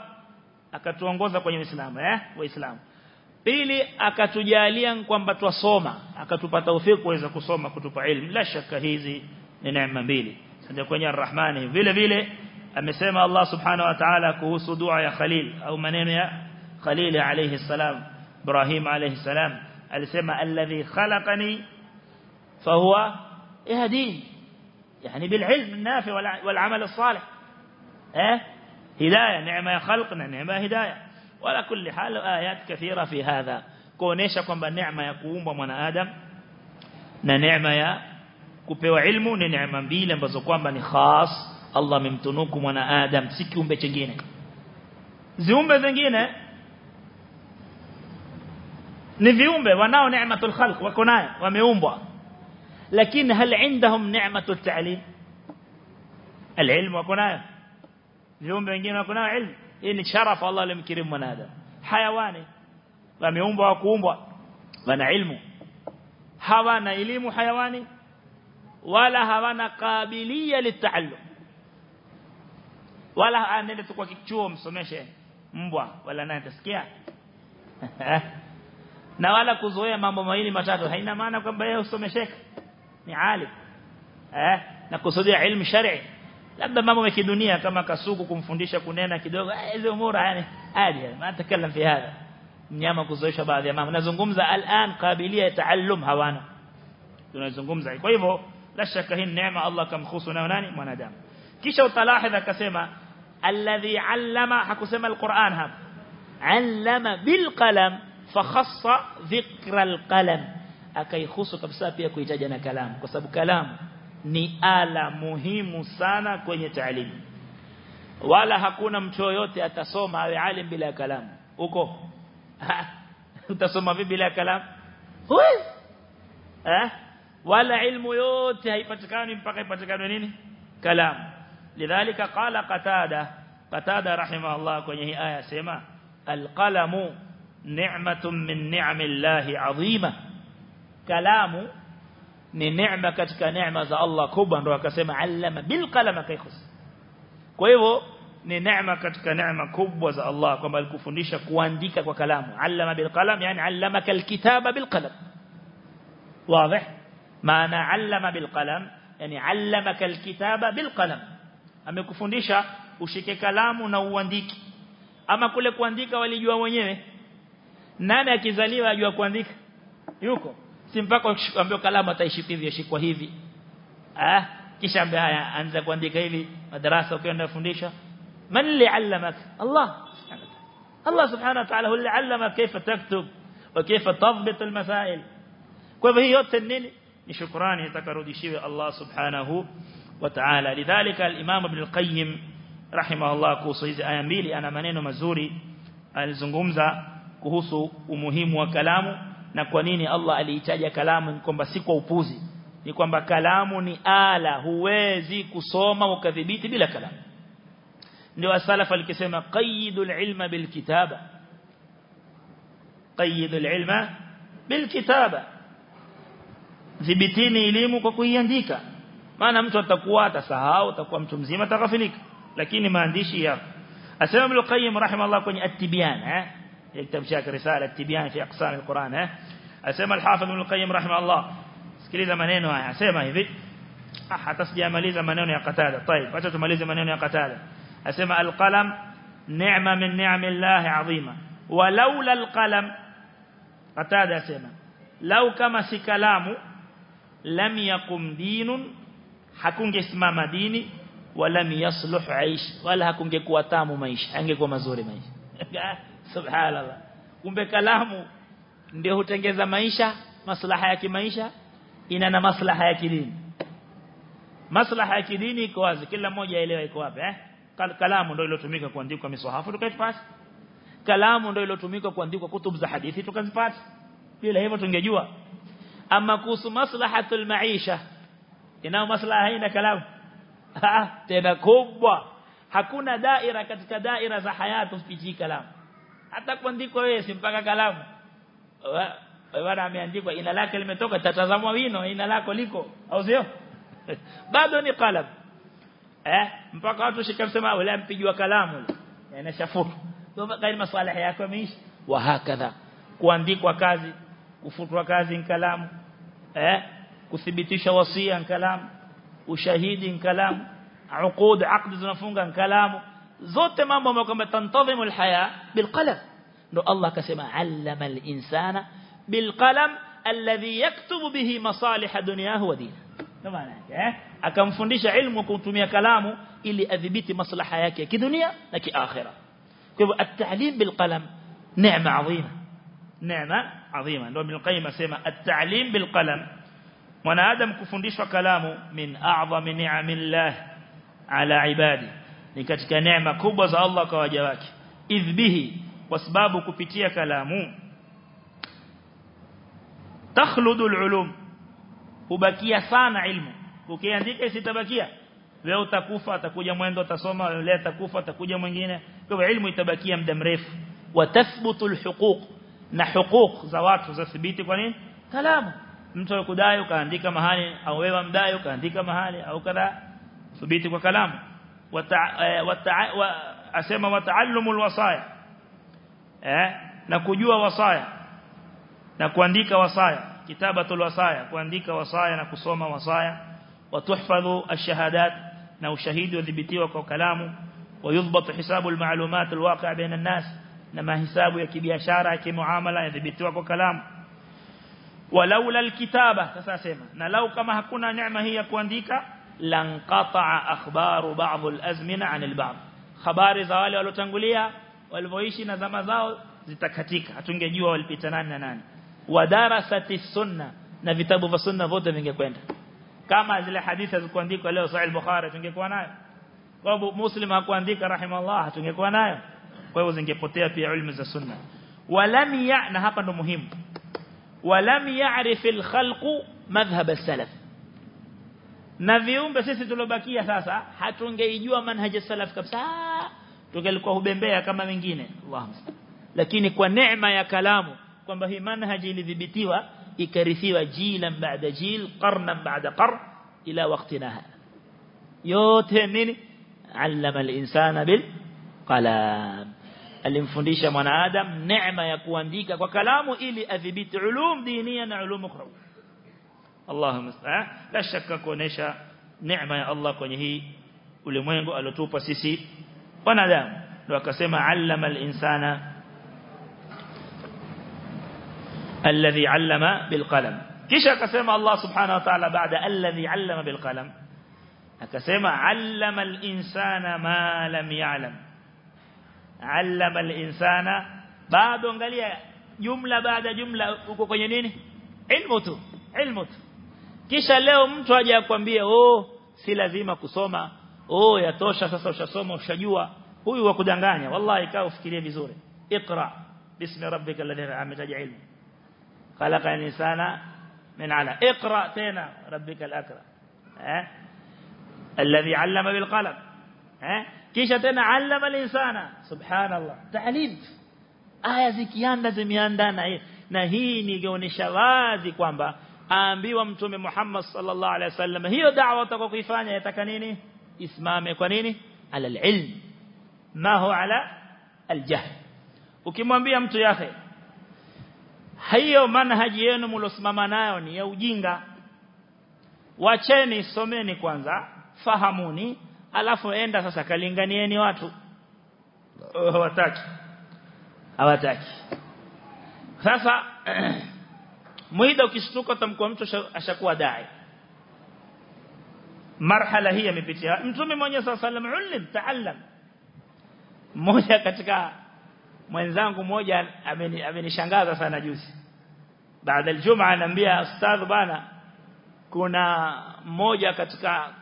akatuongoza kwenye Uislamu eh waislamu pili akatujalia kwamba twasoma akatupa taufiki kuweza kusoma kutupa ilmu la shaka hizi ni neema mbili sasa kwenye arrahmani vile vile amesema Allah subhanahu wa ta'ala kuhusu dua ya Khalil au maneno ya Khalil alayhi salam Ibrahim alayhi salam alisema alladhi khalaqani fahuwa yahdini يعني بالعلم النافع والعمل الصالح آه هدايه نعمه خلقنا نعمه هدايه ولا كل حال ايات كثيره في هذا kuonesha kwamba neema ya kuumba mwanadamu na neema ya kupewa ilmu ni neema mbili ambazo kwamba ni khas Allah amemtunuku mwanadamu si kiumbe kingine ziumbe zingine ni viumbe wanao neematul khalq wako nayo wameumbwa لكن هل عندهم نعمة التعليم؟ العلم وكنا نعم. اليوم بنجينا نعم كنا علم. إن شرف الله لم يكرم من هذا. حيواني. لم ينبع وكومبع من علمه حوانا إليم حيوان ولا حوانا قابلية للتعلم. ولا أن نتكوى كتشوم سمشة مبع ولا نتسكيا na wala kuzoea mambo mawili matatu haina maana kwamba yeye usomesheka ni alim eh na kusudia ilmu shar'i labda mambo ya kidunia kama kasuku kumfundisha kunena kidogo hizo umura yani hadi ma takalam fi hada mnyama kuzoesha baadhi ya mambo nazungumza al'an kabilia taallum hawana tunazungumza kwa hivyo la shaka hii neema Allah kamkhusu nayo nani mwanadamu kisha utalahidha akasema alladhi allama hakusema alquran hapa allama bilqalam fakhassa dhikra alqalam akaikhusu kabisa pia kuitaja na kalamu kwa sababu kalamu ni ala muhimu sana kwenye taalimu wala hakuna mtu yote atasoma awe alim bila kalamu uko utasoma vipi bila kalamu huwezi eh wala ilmu yote haipatikani mpaka ipatikane nini kalamu lidhalika qala qatada qatada rahimahullah kwenye hii aya sema alqalamu ni'matun min ni'amillahi 'azima kalamu ni neema katika neema za Allah kubwa ndo akasema allama bil qalam akaikhus kwa hivyo ni neema katika neema kubwa za Allah kwamba alikufundisha kuandika kwa kalamu allama bil qalam yani allamaka alkitaba bil qalam واضح معنى علم بالقلم يعني علمك الكتابه بالقلم amekufundisha ushike kalamu na uandike ama kule kuandika walijua wenyewe nani akizaliwa ajua kuandika yuko si mpaka kalamu ataishi hivi yashikwa hivi ah kisha ambaye haya anza kuandika hivi madarasa ukienda kufundisha man li allamak Allah Allah subhanahu wa ta'ala huwa allama kaifa taktub wa kaifa tadbit almasail kwa hivyo yote nini ni shukrani itakarudishiwe Allah subhanahu wa ta'ala lidhalika al-imam ibn al-qayyim rahimahullah kuhusu hizi aya mbili ana maneno mazuri alizungumza kuhusu umuhimu wa kalamu na kwa nini Allah aliitaja kalamu kwamba si kwa upuzi ni kwamba kalamu ni ala huwezi kusoma ukadhibiti bila kalamu ndio asalafu alikisema qayyidul ilma bil kitaba qayyidul ilma bil kitaba dhibitini elimu kwa kuiandika maana mtu atakuwa atasahau atakuwa mtu mzima atakafilika lakini maandishi ya asema Ibn Qayyim rahimahullah kwenye at-Tibyan eh يكتب شاك رسالة تبيان في أقسام القرآن ها؟ أسمى الحافظ من القيم رحمه الله. سكلي زمنينه أسمى هذي أحتسجي أمالي زمنينه يا قتالة طيب أتتو مالي زمنينه يا قتالة أسمى القلم نعمة من نعم الله عظيمة. ولولا القلم قتالة أسمى لو كما سكلام لم يقم دين حكونج اسمام ديني ولم يصلح عيش ولا حكونج قواتام ومعيش أنجي قوة مزوري معيش subhanallah. Kumbe kalamu ndio hutengeza maisha maslaha ya kimaisha ina na maslaha ya kidini. Maslaha ya kidini iko wazi kila mmoja aelewa iko wapi eh? Kalamu ndio iliyotumika kuandika miswahafu tukaipata kalamu ndio iliyotumika kuandika kutubu za hadithi tukazipata. Bila hivyo tungejua. Ama kuhusu maslahatul maisha inao maslaha haina kalamu? Tena kubwa. Hakuna daira katika daira za hayatu usipitii kalamu hata kuandikwa wewe si mpaka kalamu. Bwana ameandikwa ina lake limetoka tatazamwa wino ina lako liko au sio? Bado ni kalam eh mpaka watu shikamsema wala mpijwa kalamu yanashafutu ndio gani maswala yako yameishi wa hakadha. Kuandikwa kazi kufutwa kazi ni kalamu. Eh kuthibitisha wasia ni kalamu. Ushahidi ni kalamu. Uqud aqd zinafunga ni kalamu zote mambo ambayo kwamba tantadhimu alhaya bilqalam ndo Allah akasema allama alinsana bilqalam alladhi yaktubu bihi masalih dunyahu wa dinahu ndo maana yake eh akamfundisha ilmu kutumia kalamu ili adhibiti maslaha yake ya kidunia na kiakhira kwa hivyo at-ta'lim bilqalam neema adhima neema adhima ndio Ibn Qayyim asema at-ta'lim bilqalam mwanadamu kufundishwa kalamu min a'zami ni'amillah ala ibadi ni katika neema kubwa za Allah kwa waja wake idhbihi kwa sababu kupitia kalamu takhludu al-ulum hubakia sana ilmu ukiandika isitabakia leo utakufa atakuja mwendo utasoma leo atakufa atakuja mwingine kwa ilmu itabakia muda mrefu watathbutu al-huquq na huquq za watu za thibiti kwa nini kalamu mtu akudai ukaandika mahali au wewe mdai ukaandika mahali au kadha thibiti kwa kalamu asema wataalumul wasaya eh na kujua wasaya na kuandika wasaya kitabatul wasaya kuandika wasaya na kusoma wasaya watuhfadhu ash-shahadat na ushahidi udhibitiwa kwa kalamu ويضبط حساب المعلومات الواقع بين الناس na mahesabu ya kibiashara kimuamala yadhibitiwa kwa kalamu walaula alkitaba sasa sema na lau kama hakuna neema hii ya kuandika lanqata'a akhbaru ba'd alazmina 'an alba'd habari za wale waliotangulia walivyoishi na zama zao zitakatika hatungejua walipita nani na nani wadarasati sunna na vitabu vya sunna vote vingekwenda kama zile hadithi zilizoandikwa leo sahih bukhari tungekuwa nayo kwa sababu muslim hakuandika rahimallah tungekuwa nayo kwa hiyo zingepotea pia ilmu za sunna walam ya na hapa ndo muhimu walam ya'rif al-khalq madhhab as-salaf na viumbe sisi tulobakia sasa hatungeijua manhaj as-salaf kabisa tungelikuwa hubembea kama wengine Allah lakini kwa neema ya kalamu kwamba hii manhaji ilidhibitiwa ikarithiwa jilan baada jil qarnan baada qarn ila waqtina yote nini allama al-insana bil qalam alimfundisha mwanadamu neema ya kuandika kwa kalamu ili adhibiti ulum dinia na ulum ukhra Allahu musta'an la shakka kuonesha neema ya Allah kwenye hii ulimwengu alotupa sisi wanadamu ndio akasema allama al-insana alladhi allama bilqalam kisha akasema Allah subhanahu wa ta'ala baada alladhi allama bilqalam akasema allama al-insana ma lam ya'lam allama al-insana bado angalia jumla baada jumla uko kwenye nini ilmu tu ilmu tu kisha leo mtu aje akwambie oh si lazima kusoma oh yatosha sasa ushasoma ushajua huyu wa kudanganya wallahi kaa ufikirie vizuri iqra bismi rabbika alladhi ametaja ilmu khalaqa al-insana min ala iqra tena rabbika al-akram eh alladhi 'allama bil qalam eh kisha tena 'allama al-insana subhanallah ta'lim aya zikianda zimeandana na hii ni kuonesha wazi kwamba aambiwa mtume Muhammad sallallahu alaihi wasallam hiyo da'wa utakokuifanya yataka nini? Isimame. Kwa nini? Ala alilm. Ma huwa ala al-jahl. Ukimwambia mtu yake hiyo manhaji yenu mlosimama nayo ni ya ujinga. Wacheni someni kwanza fahamuni alafu enda sasa kalinganieni watu. Hawataki. Hawataki. Sasa muida ukishtuka utamkuwa mtu ashakuwa dai marhala hii amepitia mtume mwenyewe alayhi wasallam ulim taallam mmoja katika mwenzangu mmoja amenishangaza sana juzi baada aljuma anambia ustadh bana kuna mmoja katika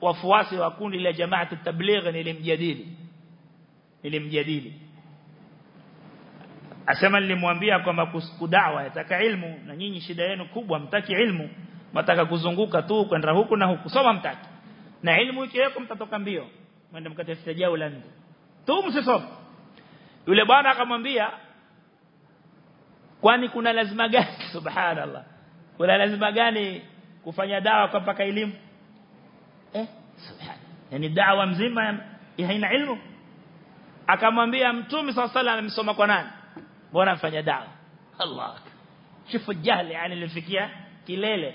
wafuasi wa kundi la jamaa tabligh nilimjadili nilimjadili asema nilimwambia kwamba kudawa yataka ilmu na nyinyi shida yenu kubwa mtaki ilmu. Mtaka kuzunguka tu kwenda huku na huku. Soma mtaki. Na ilmu ikiweko mtatoka mbio. Mwende mkatafuta jaula nje. Tu msisome. Yule bwana akamwambia kwani kuna lazima gani? Subhanallah. Kuna lazima gani kufanya dawa kwa paka elimu? Eh subhanallah. Yani dawa mzima haina ilmu. Akamwambia mtume sallallahu alayhi amesoma kwa nani mbona mfanya dawa Allah shifu jahili yani ilifikia kilele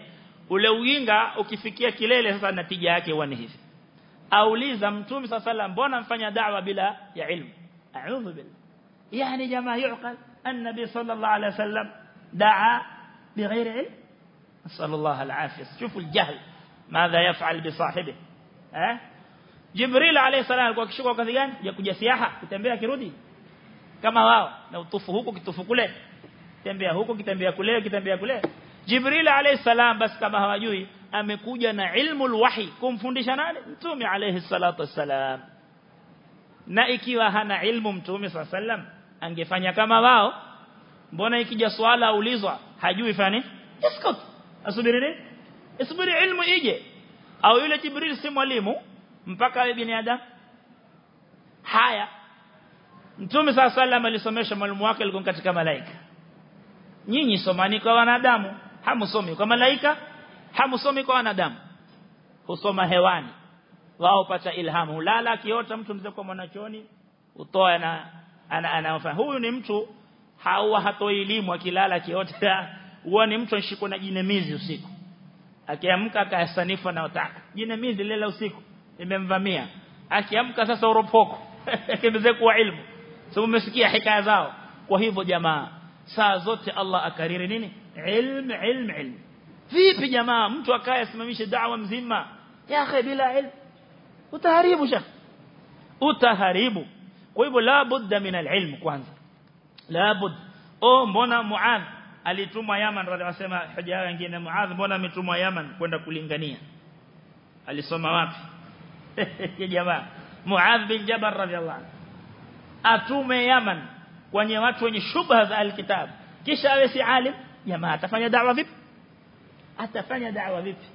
ule ujinga ukifikia kilele sasa natija yake huwa ni hivi auliza mtume sallallahu alayhi mbona mfanya dawa bila ya ilmu a'udhu billah yani jamaa yuqal النبي صلى الله عليه وسلم دعا بغير علم نسأل الله العافية شوفوا الجهل ماذا يفعل بصاحبه ها جبريل عليه السلام alikuwa akishuka kazi gani ya kuja siaha kutembea kirudi kama wao na utufu huko kitufu kule tembea huko kitembea kule kitembea kule Jibril alayhi salam basi kama hawajui amekuja na ilmu alwahi kumfundisha nani mtume alayhi salatu wassalam na ikiwa hana ilmu mtume sallam angefanya kama wao mbona ikija swala aulizwa hajui fani yaskut asubiri nini isubiri ilmu ije au yule Jibril si mwalimu mpaka awe binadamu haya Mtume saa sallam alisomesha mwalimu wake alikuwa katika malaika. Nyinyi somani kwa wanadamu, hamusomi kwa malaika, hamusomi kwa wanadamu. Husoma hewani. Wao pata ilhamu. Lala kiota mtu mzee kwa mwanachoni, utoa na ana ana, Huyu ni mtu hawa hatoi elimu akilala kiota. Huwa ni mtu anashikwa na jinamizi usiku. Akiamka akasanifa na utaka. Jinamizi lela usiku imemvamia. Akiamka sasa uropoko. Akimzee kwa ilmu sababu umesikia hikaya zao kwa hivyo jamaa saa zote Allah akariri nini ilm ilm ilm vipi jamaa mtu akaye asimamishe da'wa mzima ya akhi bila ilm utaharibu shekh utaharibu kwa hivyo la budda min alilm kwanza la bud oh mbona muadh alitumwa Yaman radhi wasema hoja wengine muadh mbona ametumwa Yaman kwenda kulingania alisoma wapi ya jamaa muadh bin jabal radhiallahu anhu atume Yaman kwenye watu wenye shubha za alkitab. Kisha awe si alim jamaa atafanya da'wa vipi? Atafanya da'wa vipi?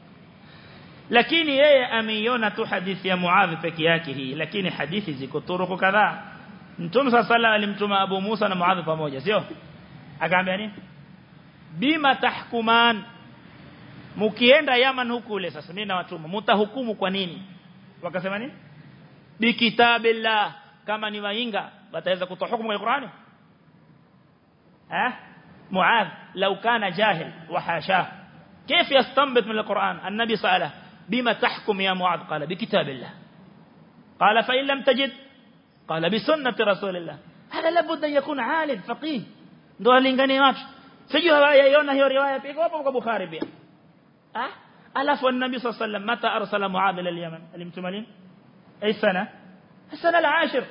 Lakini yeye ameiona tu hadithi ya Muadh peke yake hii lakini hadithi ziko turuku kadhaa. Mtume sala alimtuma Abu Musa na Muadh pamoja sio? Akaambia nini? Bima tahkuman mkienda Yaman huku ule sasa mimi na watu mtahukumu kwa nini? Wakasema nini? Bikitabillah kama ni wainga wataweza kutoa hukumu ya Qur'ani ها معاذ لو كان جاهل وحاشاه كيف يستنبط من القرآن النبي سأله بما تحكم يا معاذ قال بكتاب الله قال فإن لم تجد قال بسنة رسول الله هذا لابد أن يكون عالم فقيه ndo alingani watu sijui yaiona hiyo riwaya pia hapo kwa Bukhari pia ah alafu an-nabi sallallahu alayhi wasallam mata arsala muadh ila al-yaman alimtuma lini ay sana sana al-ashir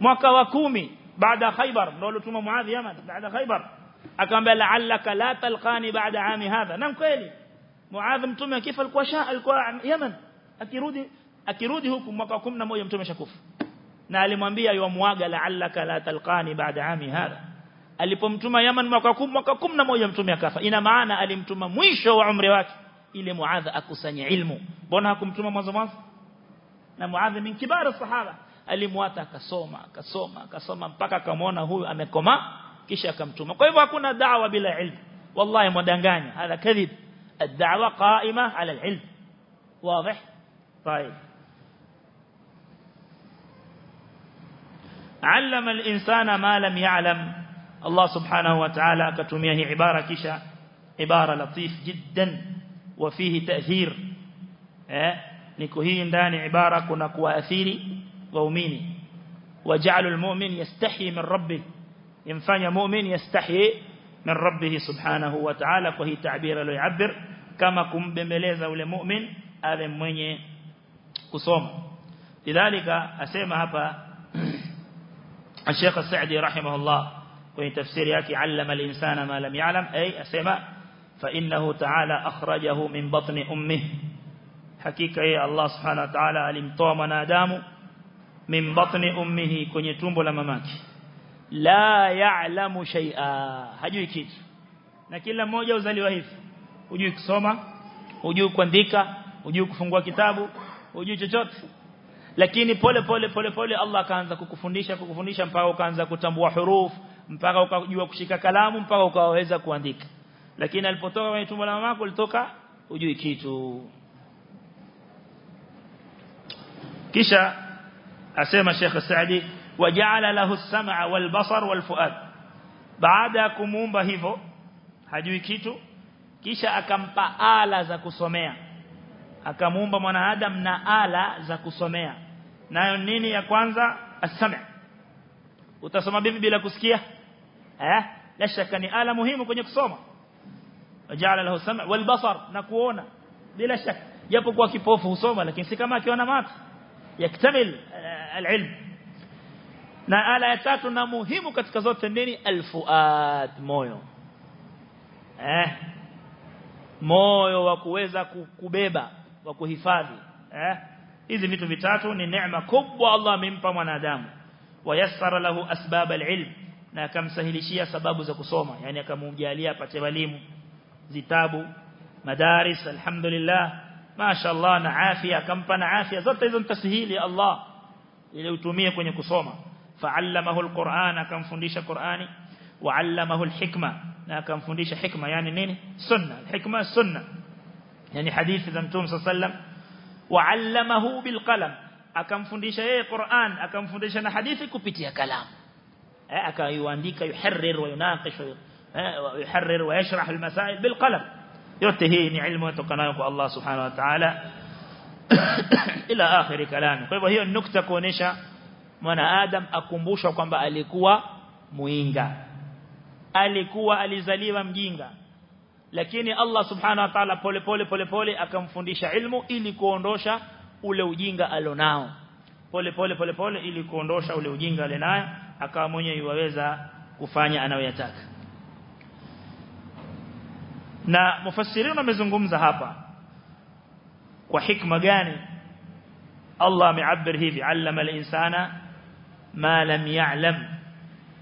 mwaka wa 10 baada khaybar ndo alituma muadh yaman baada khaybar akamwambia la'allaka la talqani baada ami hadha na kweli muadh mtume akifa alikuwa sha alikuwa yaman akirudi akirudi huku mwaka 11 mtume shakufa na alimwambia yuamwaga la'allaka la talqani baada ami hadha alipomtuma Yaman mwaka 10 mwaka 11 mtume akafa ina maana alimtuma mwisho wa umri wake ile Muadh akusanye ilmu mbona hakumtuma mwanzo mwanzo na Muadh min kibara sahaba alimwata akasoma akasoma akasoma mpaka akamwona huyu amekoma kisha akamtuma kwa hivyo hakuna da'wa bila ilmu wallahi mwadanganya hadha kadhib الدعوه قائمه على العلم واضح طيب علم الانسان ما لم يعلم الله سبحانه وتعالى akatumia hii ibara kisha ibara latif jiddan وفيه تأثير eh niko hii ndani ibara kuna kuathiri waumini waja'al almu'min yastahi min rabbih yamfanya mu'min yastahi min rabbih subhanahu wa ta'ala kwa hii ta'bira aliyoabir kama kumbembeleza ule mu'min awe mwenye kusoma lidhalika asema hapa الشيخ السعدي رحمه الله في تفسير ياتي علم الإنسان ما لم يعلم أي أسمع فإنه تعالى أخرجه من بطن أمه حقيقة أي الله سبحانه وتعالى alimtoa mwanadamu min batni ummihi kwenye tumbo la mamake. La ya'lamu shay'a. Hajui kitu. Na kila mmoja uzaliwa hivi. Hujui kusoma hujui kuandika hujui kufungua kitabu hujui chochote. Lakini pole pole pole pole Allah akaanza kukufundisha kukufundisha mpaka ukaanza kutambua hurufu mpaka ukajua kushika kalamu mpaka ukaweza kuandika. Lakini alipotoka kwenye tumbo la mamako ulitoka hujui kitu. Kisha asema Sheikh Saadi waja'ala lahu as-sam'a wal basar wal fuad baada ya kumuumba hivyo hajui kitu kisha akampa ala za kusomea akamuumba mwanadamu na ala za kusomea nayo nini ya kwanza as-sam' utasoma bibi bila kusikia eh la shaka ni ala muhimu kwenye kusoma waja'ala lahu as-sam' wal basar na kuona bila shaka japo kwa kipofu husoma lakini si kama akiona macho yaktamil al-ilm na ala ya tatu na muhimu katika zote nini al-fuad moyo eh moyo wa kuweza kubeba wa kuhifadhi eh hizi vitu vitatu ni neema kubwa Allah amempa mwanadamu wayassara lahu asbab alilm na akamsahilishia sababu za kusoma yani akamjalia apate walimu zitabu madaris alhamdulillah mashaallah na afya akampa na afya zote hizo mtasihili Allah ili utumie kwenye kusoma fa'allamahu alquran akamfundisha qurani wa'allamahu alhikma na akamfundisha hikma yani nini sunna alhikma sunna yani hadithi za mtume sallam wa'allamahu bilqalam akamfundisha yeye Qur'an akamfundisha na hadithi kupitia kalamu eh akaiandika yuharrir wa yunaqish yuharrir wa yashrah almasail bilqalam yote hii ni ilmu inatokanayo kwa Allah subhanahu wa ta'ala ila akhir kalam kwa hivyo hiyo nukta kuonesha mwana adam akumbushwa kwamba alikuwa muinga alikuwa alizaliwa mjinga lakini Allah subhanahu wa ta'ala pole pole pole pole akamfundisha ilmu ili kuondosha ule ujinga alionao pole pole pole pole ili kuondosha ule ujinga alionayo akawa mwenye yuweza kufanya anayoyataka na mufassirina wamezungumza hapa kwa hikma gani Allah ameabir hivi allama al-insana ma lam ya'lam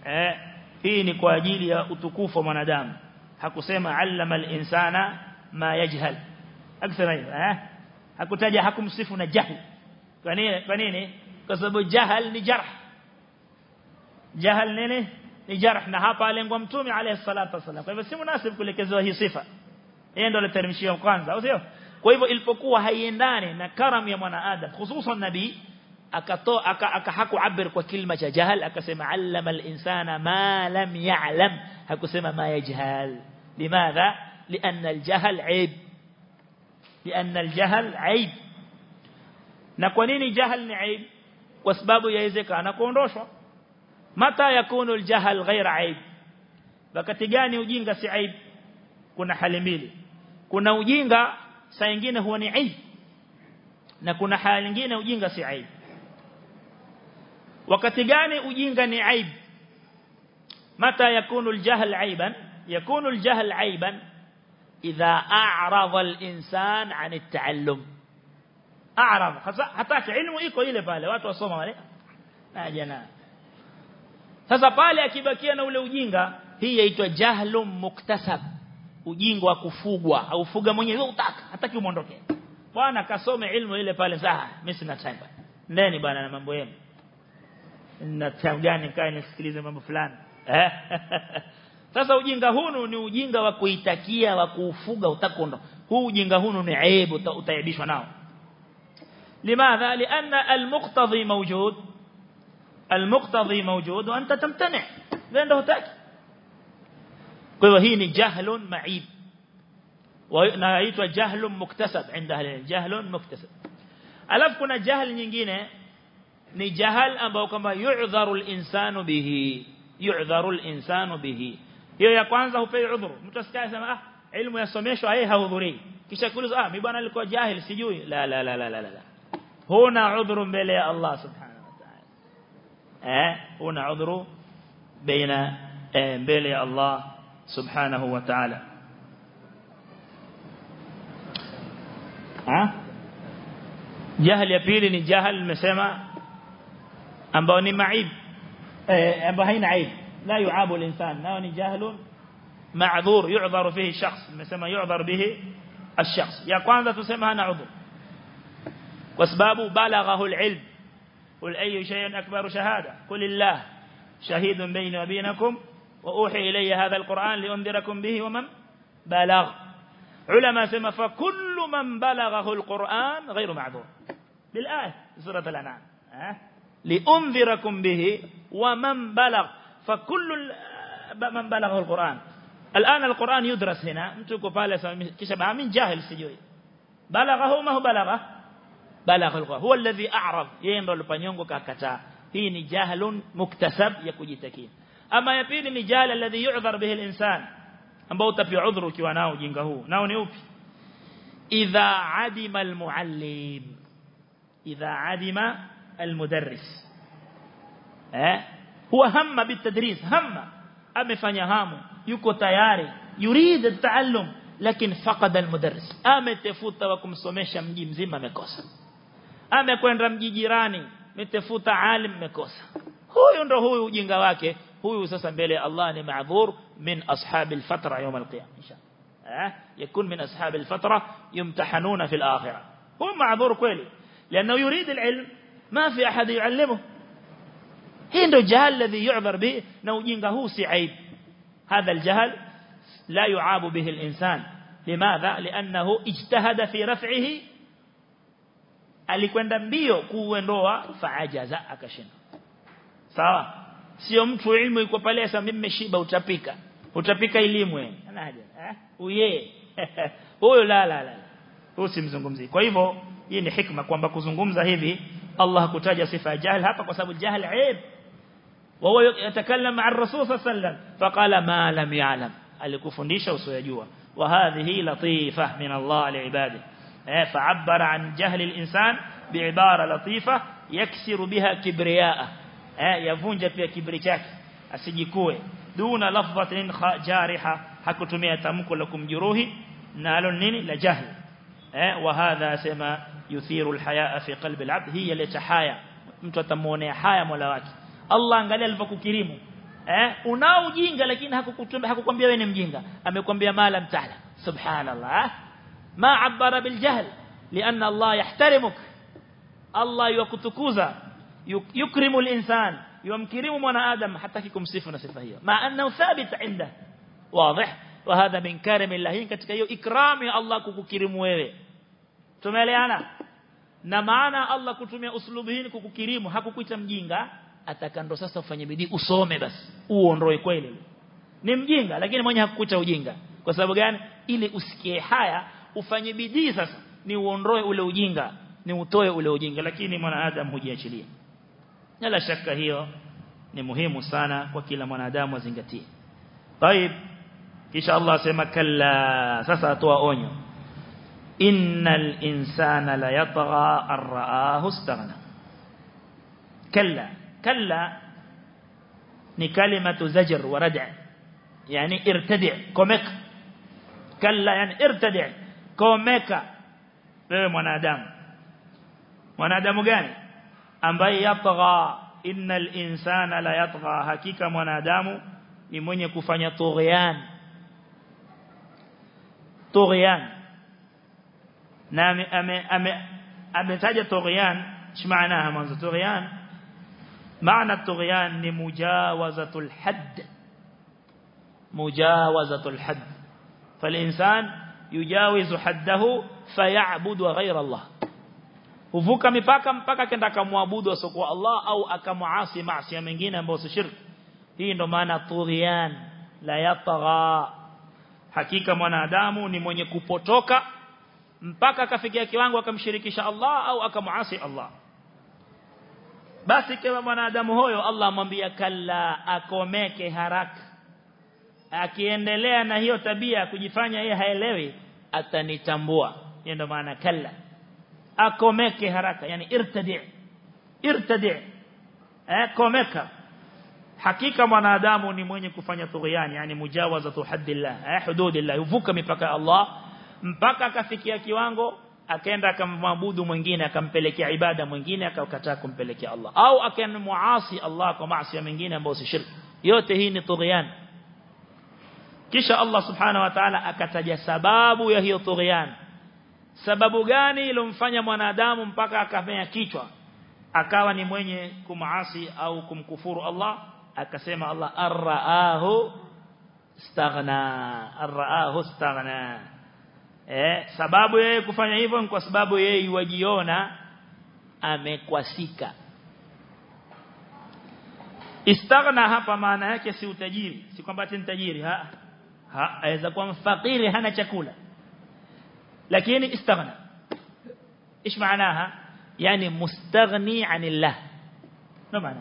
eh hii ni kwa ajili ya utukufu wa mwanadamu hakusema allama al-insana ma yajhal akisema hivyo eh hakutaja hakumsifu na jahl kwa nini kwa nini kwa sababu jahal ni jarh jahal nini ni jarh na hapa alengwa mtume alayhi salatu wasallam kwa hivyo si munasib kuelekezewa hii sifa yeye ndo aliteremshia kwanza sio kwa hivyo ilipokuwa haiendani na karam ya mwanadamu hususan nabii akatoa akahakuabir kwa kilima cha jahal akasema allama al-insana ma lam ya'lam hakusema ma yajhal limadha لأن الجهل عيب لأن الجهل عيب na kwa nini jahal ni aib kwa sababu yawezekana kuondoshwa mata yakunu aljahal ghaira aib wakati gani ujinga si aib kuna hali mbili kuna ujinga saa nyingine huwa ni aib na kuna hali nyingine ujinga si aib wakati gani ujinga ni aib mata yakunu aljahl aiban yakunu aljahl aiban idha a'rada al-insan 'an at-ta'allum a'rada hata ilmu iko ile pale watu wasoma wale na sasa pale akibakia na ule ujinga hii yaitwa jahlum muktasab ujinga wa kufugwa au fuga mwenyewe utaka hataki umondoke bwana kasome ilmu ile pale saa mimi sina time ndeni bwana na mambo yenu na time gani kae nisikilize mambo fulani sasa ujinga hunu ni ujinga wa kuitakia wa kuufuga utakondo huu ujinga hunu ni aibu utaibishwa nao لماذا لأن المقتضي موجود المقتضي موجود وأنت تمتنع لأنه تأكي kwa hii ni jahlun ma'ib wanaitwa jahlun muktasab inda ahli jahlun muktasab alafu kuna jahl nyingine ni jahal ambao kwamba yu'dharu al-insanu bihi yu'dharu al-insanu bihi hiyo ya kwanza hupewi udhuru mtu asikae sema ah ilmu yasomeshwa yeye hahudhurii kisha kuuliza ah mimi bwana nilikuwa jahil sijui la la la la la huna udhuru mbele ya Allah subhanahu eh huna udhuru baina mbele ya Allah subhanahu wa ta'ala ha jahil ya pili ni jahil nimesema ambao ni maib eh ambao haina aib la yuabu al-insan nao ni jahlun معذور يعذر فيه الشخص nimesema يعذر به الشخص ya kwanza tusema hana udhur kwa sababu balaghahu al-ilm قل أي شيء أكبر شهادة؟ قل الله. شهيد بيني وبينكم وأوحي إلي هذا القرآن لأنذركم به ومن بلغ. علماء سما فكل من بلغه القرآن غير معذور. بالآية سورة الأنعام. لأنذركم به ومن بلغ. فكل من بلغه القرآن. الآن القرآن يدرس هنا. متوكو pale kisha baamin jahil hu balagha alquran huwa alladhi a'rad yeye ndo alipanyongo kakataa hii ni jahlun muktasab ya kujitakia ama ya pili ni jahl alladhi yu'dhar bihi al-insan ambao utapewa udhuru ukiwa nao jinga huu nao ni upi idha adima al-muallim idha adima al-mudarris eh huwa hamma bitadris hamma amefanya hamu yuko tayari yurid at-taallum lakini faqada al-mudarris ametafuta wa kumsomesha mji mzima amekosa amekwenda mji jirani metafuta alim amekosa huyu ndo huyu ujinga wake huyu sasa mbele Allah ni maadhur min ashabi al-fatra يوم القيامه eh يكون من اصحاب الفترة يمتحنون في الاخره هو معذور kweli لأنه يريد العلم ما في احد يعلمه hii ndo jahal الذي يعذر به na ujinga huu si aib هذا الجهل لا يعاب به الإنسان لماذا لأنه اجتهد في رفعه alikwenda mbio kuuondoa faajaza akashinda sawa sio mtu ilmu iko pale sasa mimi nimeshiba utapika utapika elimu anaje eh uye huyo la la la usimzungumzie kwa hivyo hii ni hikma kwamba kuzungumza hivi Allah kutaja sifa ya jahl hapa kwa sababu jahl aib وهو يتكلم مع الرسول صلى الله عليه وسلم فقال ما لم يعلم alikufundisha usiyojua وهذه لطيفة من الله لعباده إيه، فعبر عن جهل الإنسان بعبارة لطيفة يكسر بها كبرياء إيه، يفنج بها كبرياء أسجيكوه. دون لفظة جارحة. حكتمية تمك لكم جروهي نال النين لجهل. إيه، وهذا سما يثير الحياء في قلب العبد. هي لتحايا متتموني حايا ملاك الله انقال الفك كريمه eh unaujinga lakini hakukutumbia hakukwambia wewe ni mjinga amekwambia mala mtala subhanallah ما عبر بالجهل لأن الله يحترمك. الله يكتكوزا يكرم الإنسان يمكرم من آدم. حتى كيكم صفنا صفهية مع أنه ثابت عنده. واضح؟ وهذا من كرم الله. إكرام الله ككرم ويري تمالي أنا؟ نمعنا الله كتمي أسلوبهين ككرم حكو كتم جينغا atakan ndo sasa ufanye bidii usome basi uondoe kweli ni mjinga lakini mwenye hakukuta ujinga kwa sababu gani ili usikie ufanye bidii sasa ni uondoe ule ujinga ni utoe ule ujinga lakini mwanadamu hujiachilia la shaka hiyo ni muhimu sana kwa kila mwanadamu azingatie طيب kisha Allah sema kalla sasa atoa onyo innal insana la yatgha ar-ra'ahu istaghna kalla kalla ni kalimatu zajr wa rad' yani irtadi' komek kalla yani irtadi' komeka wewe mwanadamu mwanadamu gani ambaye yatgha innal insana la yatgha hakika mwanadamu ni mwenye kufanya tughyan tughyan na ame ame ametaja tughyan shmaanaha mwanzo tughyan maana tughyan ni mujawazatul hadd mujawazatul hadd فالإنسان يجاوز حده فيعبد غير الله huvuka mipaka mpaka kenda akamwabudu asokuwa Allah au akamuasi maasi mengine ambayo si shirki hii ndo maana tughyan la yatgha hakika mwanadamu ni mwenye kupotoka mpaka akafikia kiwango akamshirikisha Allah au akamuasi Allah basi kama mwanadamu huyo Allah amwambia kalla akomeke haraka akiendelea na hiyo tabia kujifanya yeye haelewi atanitambua ndio maana kalla akomeke haraka yani irtadi irtadi eh komeka hakika mwanadamu ni mwenye kufanya tughyan yani mujawazatu haddillah eh hududillah yuvuka mipaka ya Allah mpaka akafikia kiwango akaenda akamwabudu mwingine akampelekea ibada mwingine akakataa kumpelekea Allah au akaenda muasi Allah kwa maasi mengine ambayo si shirki yote hii ni tughyan kisha Allah subhanahu wa ta'ala akataja sababu ya hiyo tughyan sababu gani ilomfanya mwanadamu mpaka akafanya kichwa akawa ni mwenye kumaasi au kumkufuru Allah akasema Allah arraahu staghna arraahu staghna eh sababu yeye kufanya hivyo ni kwa sababu yeye wajiona amekwasika istaghna hapa maana yake si utajiri si kwamba ati tajiri ha aweza kuwa mfakiri hana chakula lakini istaghna إيش معناها yani mustaghni anillah ndo maana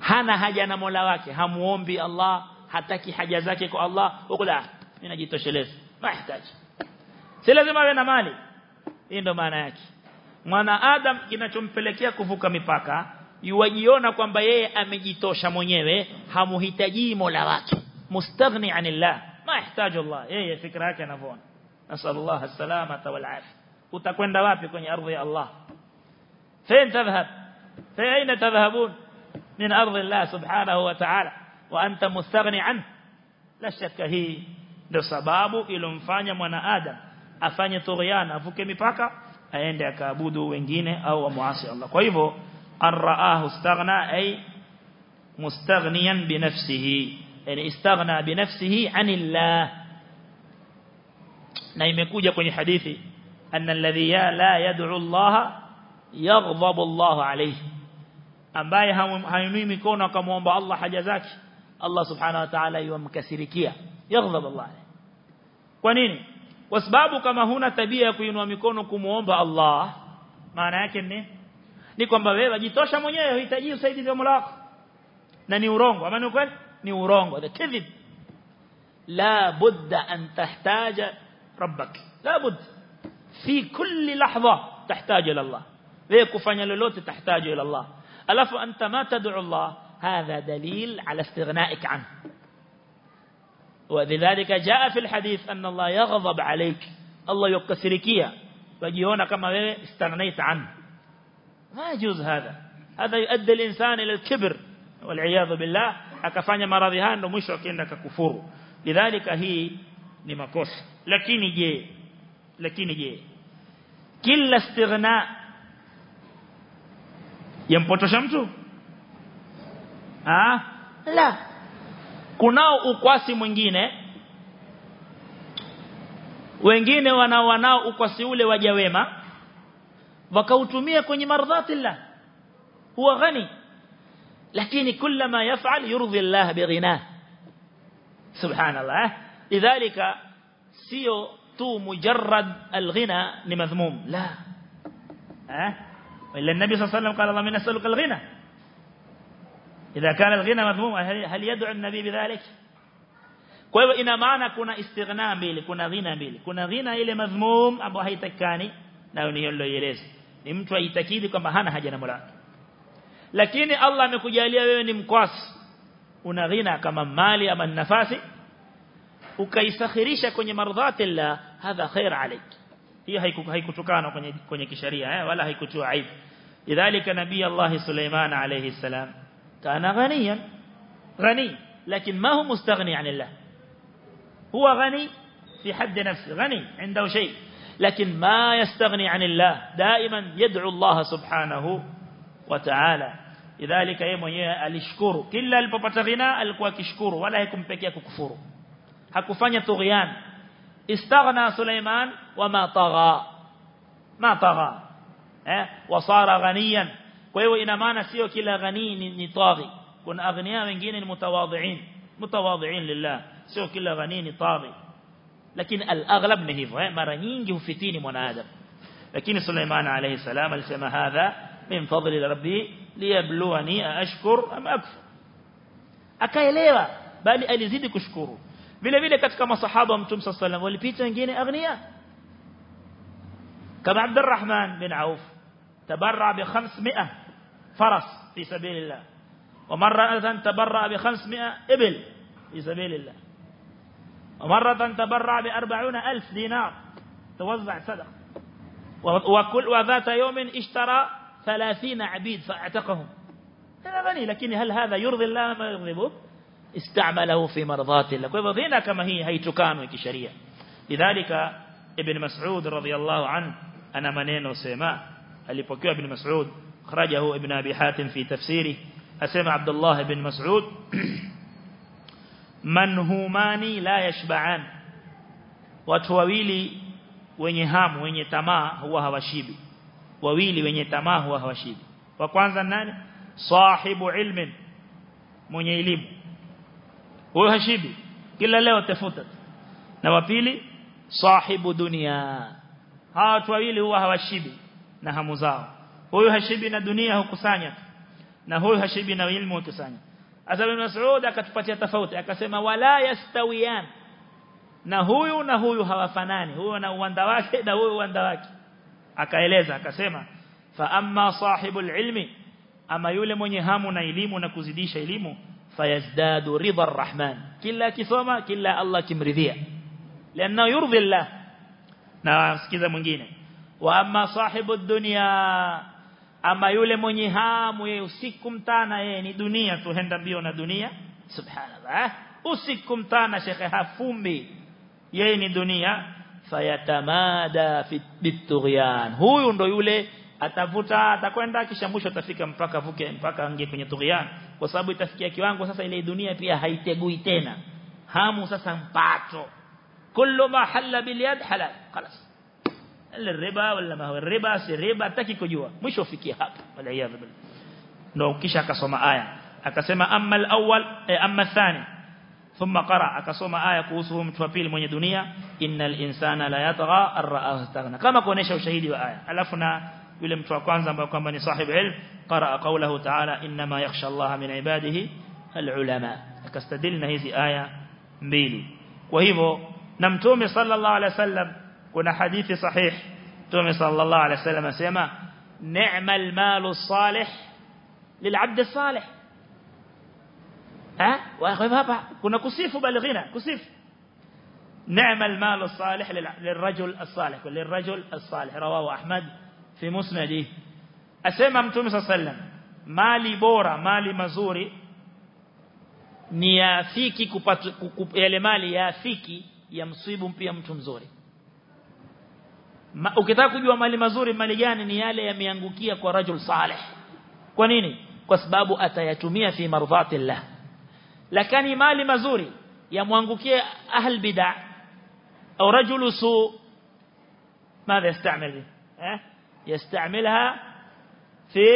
hana haja na Mola wake hamuombi Allah hataki haja zake kwa Allah ukula mimi najitosheleza mahitaji si lazima awe na mali hii ndo maana yake mwana adam kinachompelekea kuvuka mipaka yuwajiona kwamba yeye amejitosha mwenyewe hamuhitaji Mola wake mustaghni anillah mahitaji Allah yeye fikra yake anavyoona nasallallahu alsalamata wal afia utakwenda wapi kwenye ardhi ya Allah فين تذهب في أين تذهبون من أرض الله سبحانه وتعالى وأنت مستغني عنه لا شك هي ndio sababu ilomfanya mwana adam afanye tughyana avuke mipaka aende akaabudu wengine au amuasi Allah kwa hivyo arraahu istaghna ay mustaghniyan binafsihi yani istaghna binafsihi anillah na imekuja kwenye hadithi anna alladhi la yad'u Allah yaghdhabu Allah alayhi ambaye hainui mikono akamwomba Allah haja zake Allah subhanahu wa ta'ala yumkasirikia yaghdhab Allah kwa nini kwa sababu kama huna tabia ya kuinua mikono kumuomba Allah maana yake ni ni kwamba wewe jitosha mwenyewe unahitaji usaidizi wa Mola wako na ni urongo ama ni ukweli ni urongo the kadhib la budda an tahtaja rabbak la budda fi kulli lahza tahtaja ila Allah wewe kufanya lolote tahitaji ila Allah alafu anta ma tad'u Allah hadha dalil ala istighna'ik anhu وذلك جاء في الحديث أن الله يغضب عليك الله يكسركيا وجيهونا كما استغنيت عنه ما يجوز هذا هذا يؤدي الإنسان إلى الكبر والعياذ بالله akafanya maradhi haya ndo mwisho akaenda akakufuru. Lidhalika hii ni makosa. Lakini je lakini je kila istighna yampotosha mtu? Ah la. Kunao ukwasi mwingine. Wengine wanao wanao ukwasi ule wajawema wakautumia kwenye mardhatillah huwa ghani lakini kullama yaf'al yurdi Allah bighina subhanallah lidhalika sio tu mujarrad alghina ni madhmum la eh النبي صلى الله عليه وسلم قال اللهم نسألك الغنى إذا كان الغنى مذموم هل يدعو النبي بذلك kwa hivyo ina maana kuna istighna mbili kuna ghina mbili kuna ghina ile madhmum ambayo haitakani nayo ni hilo ieleza ni mtu aitakidi kwamba hana haja na Mola lakini Allah amekujalia wewe ni mkwasi una ghina kama mali ama nafasi ukaisakhirisha kwenye mardhati Allah hadha khair alik hii haikutokana kwenye kwenye kisheria eh wala haikutoa aibu lidhalika nabii Allah Suleiman alayhi salam kana ghaniyan ghani lakini ma huwa mustaghni an Allah huwa ghani في حد نفسه غني عنده شيء لكن ما يستغني عن الله دائما يدعو الله سبحانه وتعالى لذلك yeye mwenyewe alishukuru kila alipopata ghina alikuwa akishukuru wala haikumpekea kukufuru hakufanya tughyan استغنى سليمان وما طغى ما طغى eh wasara ghaniyan kwa hiyo ina maana sio kila ghani ni, ni taghi kuna aghnia wengine ni mutawadhiin mutawadhiin lillah sio kila ghani ni taghi lakini al-aghlab ni hivyo eh mara nyingi hufitini mwanadamu lakini Suleiman alayhi salam alisema hadha min fadli rabbi liyabluwani ashkur am akfur akaelewa bali alizidi kushukuru vile vile katika masahaba mtume sallallahu walipita wengine aghnia عبد الرحمن بن عوف تبرع بخمسمائة فرس في سبيل الله ومرة أيضا تبرع بخمسمائة إبل في سبيل الله ومرة تبرع بأربعون ألف دينار توزع صدق وكل وذات يوم اشترى ثلاثين عبيد فاعتقهم. هذا غني لكن هل هذا يرضي الله ما يغضبه استعمله في مرضات الله. كيف ذينا كما هي هي تكانو كشريع لذلك ابن مسعود رضي الله عنه أنا منين وسيماء اللي بكيو ابن مسعود خرجه ابن أبي حاتم في تفسيره. أسيما عبد الله بن مسعود من هماني لا يشبعان. وتوويلي وين يتما هو هوا شيبي wawili wenye tamaa huwa hawashibi wa kwanza nani sahibu ilmin mwenye elimu huyo hashibi kila leo tafuta na wa pili sahibu dunia hawa watu wawili huwa hawashibi na hamu zao huyo hashibi na dunia hukusanya na huyo hashibi na ilmu hukusanya Asa bin Mas'ud akatupatia tofauti akasema wala yastawiyan na huyu na huyu hawafanani huyu na uwanda wake na huyu uwanda wake akaeleza akasema fa amma sahibul ilmi ama yule mwenye hamu na elimu na kuzidisha elimu fayazdadu ridha arrahman kila kisoma kila Allah kimridhia lianna yurdi Allah na sikiza mwingine wa amma sahibud dunya ama yule mwenye hamu yeye usiku mtana yeye ni dunia tu henda mbio na dunia subhanallah usiku mtana shekhe hafumbi yeye ni dunia fayatamada bitughyan huyu ndo yule atavuta atakwenda kisha mwisho atafika mpaka vuke mpaka angie kwenye tughyan kwa sababu itafikia kiwango sasa ile dunia pia haitegui tena hamu sasa mpato kullu ma halla bil yad halal خلاص الربا ولا ما هو الربا si riba hataki kujua mwisho ufikie hapa wala billah ndo kisha akasoma aya akasema amma al-awwal amma athani ثم قرأ. أكسوما آية كوسهم تفابيل من الدنيا. إن الإنسان لا يطغى الرأاه استغنى. كما كونيشا وشهيدي وآية. ألفنا ولم تفاقوان زنبا وكما صاحب علم. قرأ قوله تعالى إنما يخشى الله من عباده العلماء. أكستدلنا هذه آية ميلي وهي نمتومي صلى الله عليه وسلم. كنا حديث صحيح. تومي صلى الله عليه وسلم سيما نعم المال الصالح للعبد الصالح. ها وهذا كنا كسيف بلغنا كسيف نعم المال الصالح للرجل الصالح للرجل الصالح رواه أحمد في مسنده أسمى متوم صلى الله عليه وسلم mali bora mali mazuri ni yafiki kupata yale mali yafiki ya msibu pia mtu mzuri Ma, ukitaka kujua mali mazuri mali gani ni yale yameangukia kwa rajul salih kwa nini kwa sababu atayatumia fi mardhati Allah lakini mali mazuri yamwangukie ahl bid'ah au rajul su ماذا يستعمل ها يستعملها في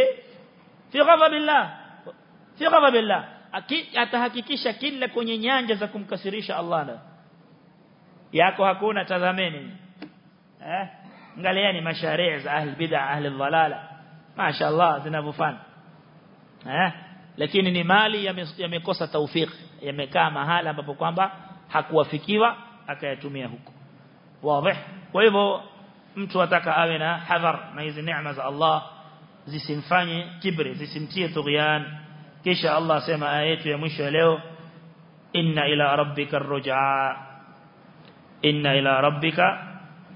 في غضب الله في غضب الله atahakikisha kila kwenye nyanja za kumkasirisha Allah na yako hakuna tazameni eh angalieni masharii za ahli bid'ah ahli dhalala mashaallah zinavyofanya eh lakini ni mali yamekosa tawfik yamekaa mahala ambapo kwamba hakuwafikiwa akayatumia huko wazi kwa hivyo mtu ataka awe na hadhar na hizi neema za Allah zisimfanye kibri zisimtie tughyan kisha Allah sema aya yetu ya mwisho leo inna ila rabbika arrujaa inna ila rabbika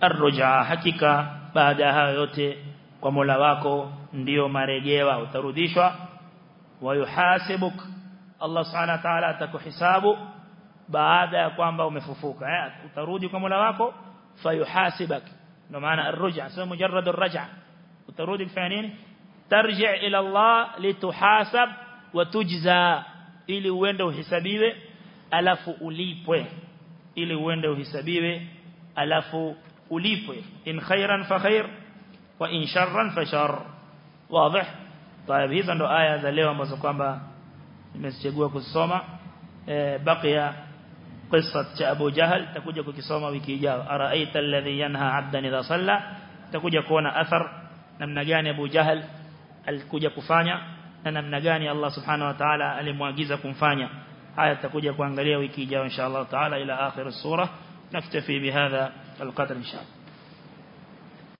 arrujaa hakika baada hayo yote kwa Mola wako ndio marejewa utarudishwa wayuhasibuk Allah subhanahu wa ta'ala atakuhisabu baada ya kwamba umefufuka eh utarudi kwa Mola wako fayuhasibak ndio maana arruja sio mujarrad arraj'a utarudi kufanya nini tarji' ila Allah lituhasab wa tujza ili uende uhesabiwe alafu ulipwe ili uende uhesabiwe alafu ulipwe in khairan fa khair wa in sharran fa shar wazi طيب hizo ndo aya za leo ambazo kwamba nimechagua kusoma baqiya قصه Abu Jahal takuja kukisoma wiki ijayo araita alladhi yanha 'abdan idha salla takuja kuona athar namna gani Abu Jahal alikuja kufanya na namna gani Allah subhanahu wa ta'ala alimwagiza kumfanya haya tutakuja kuangalia wiki ijayo inshallah ta'ala ila akhir as-sura naktafi bihadha شاء الله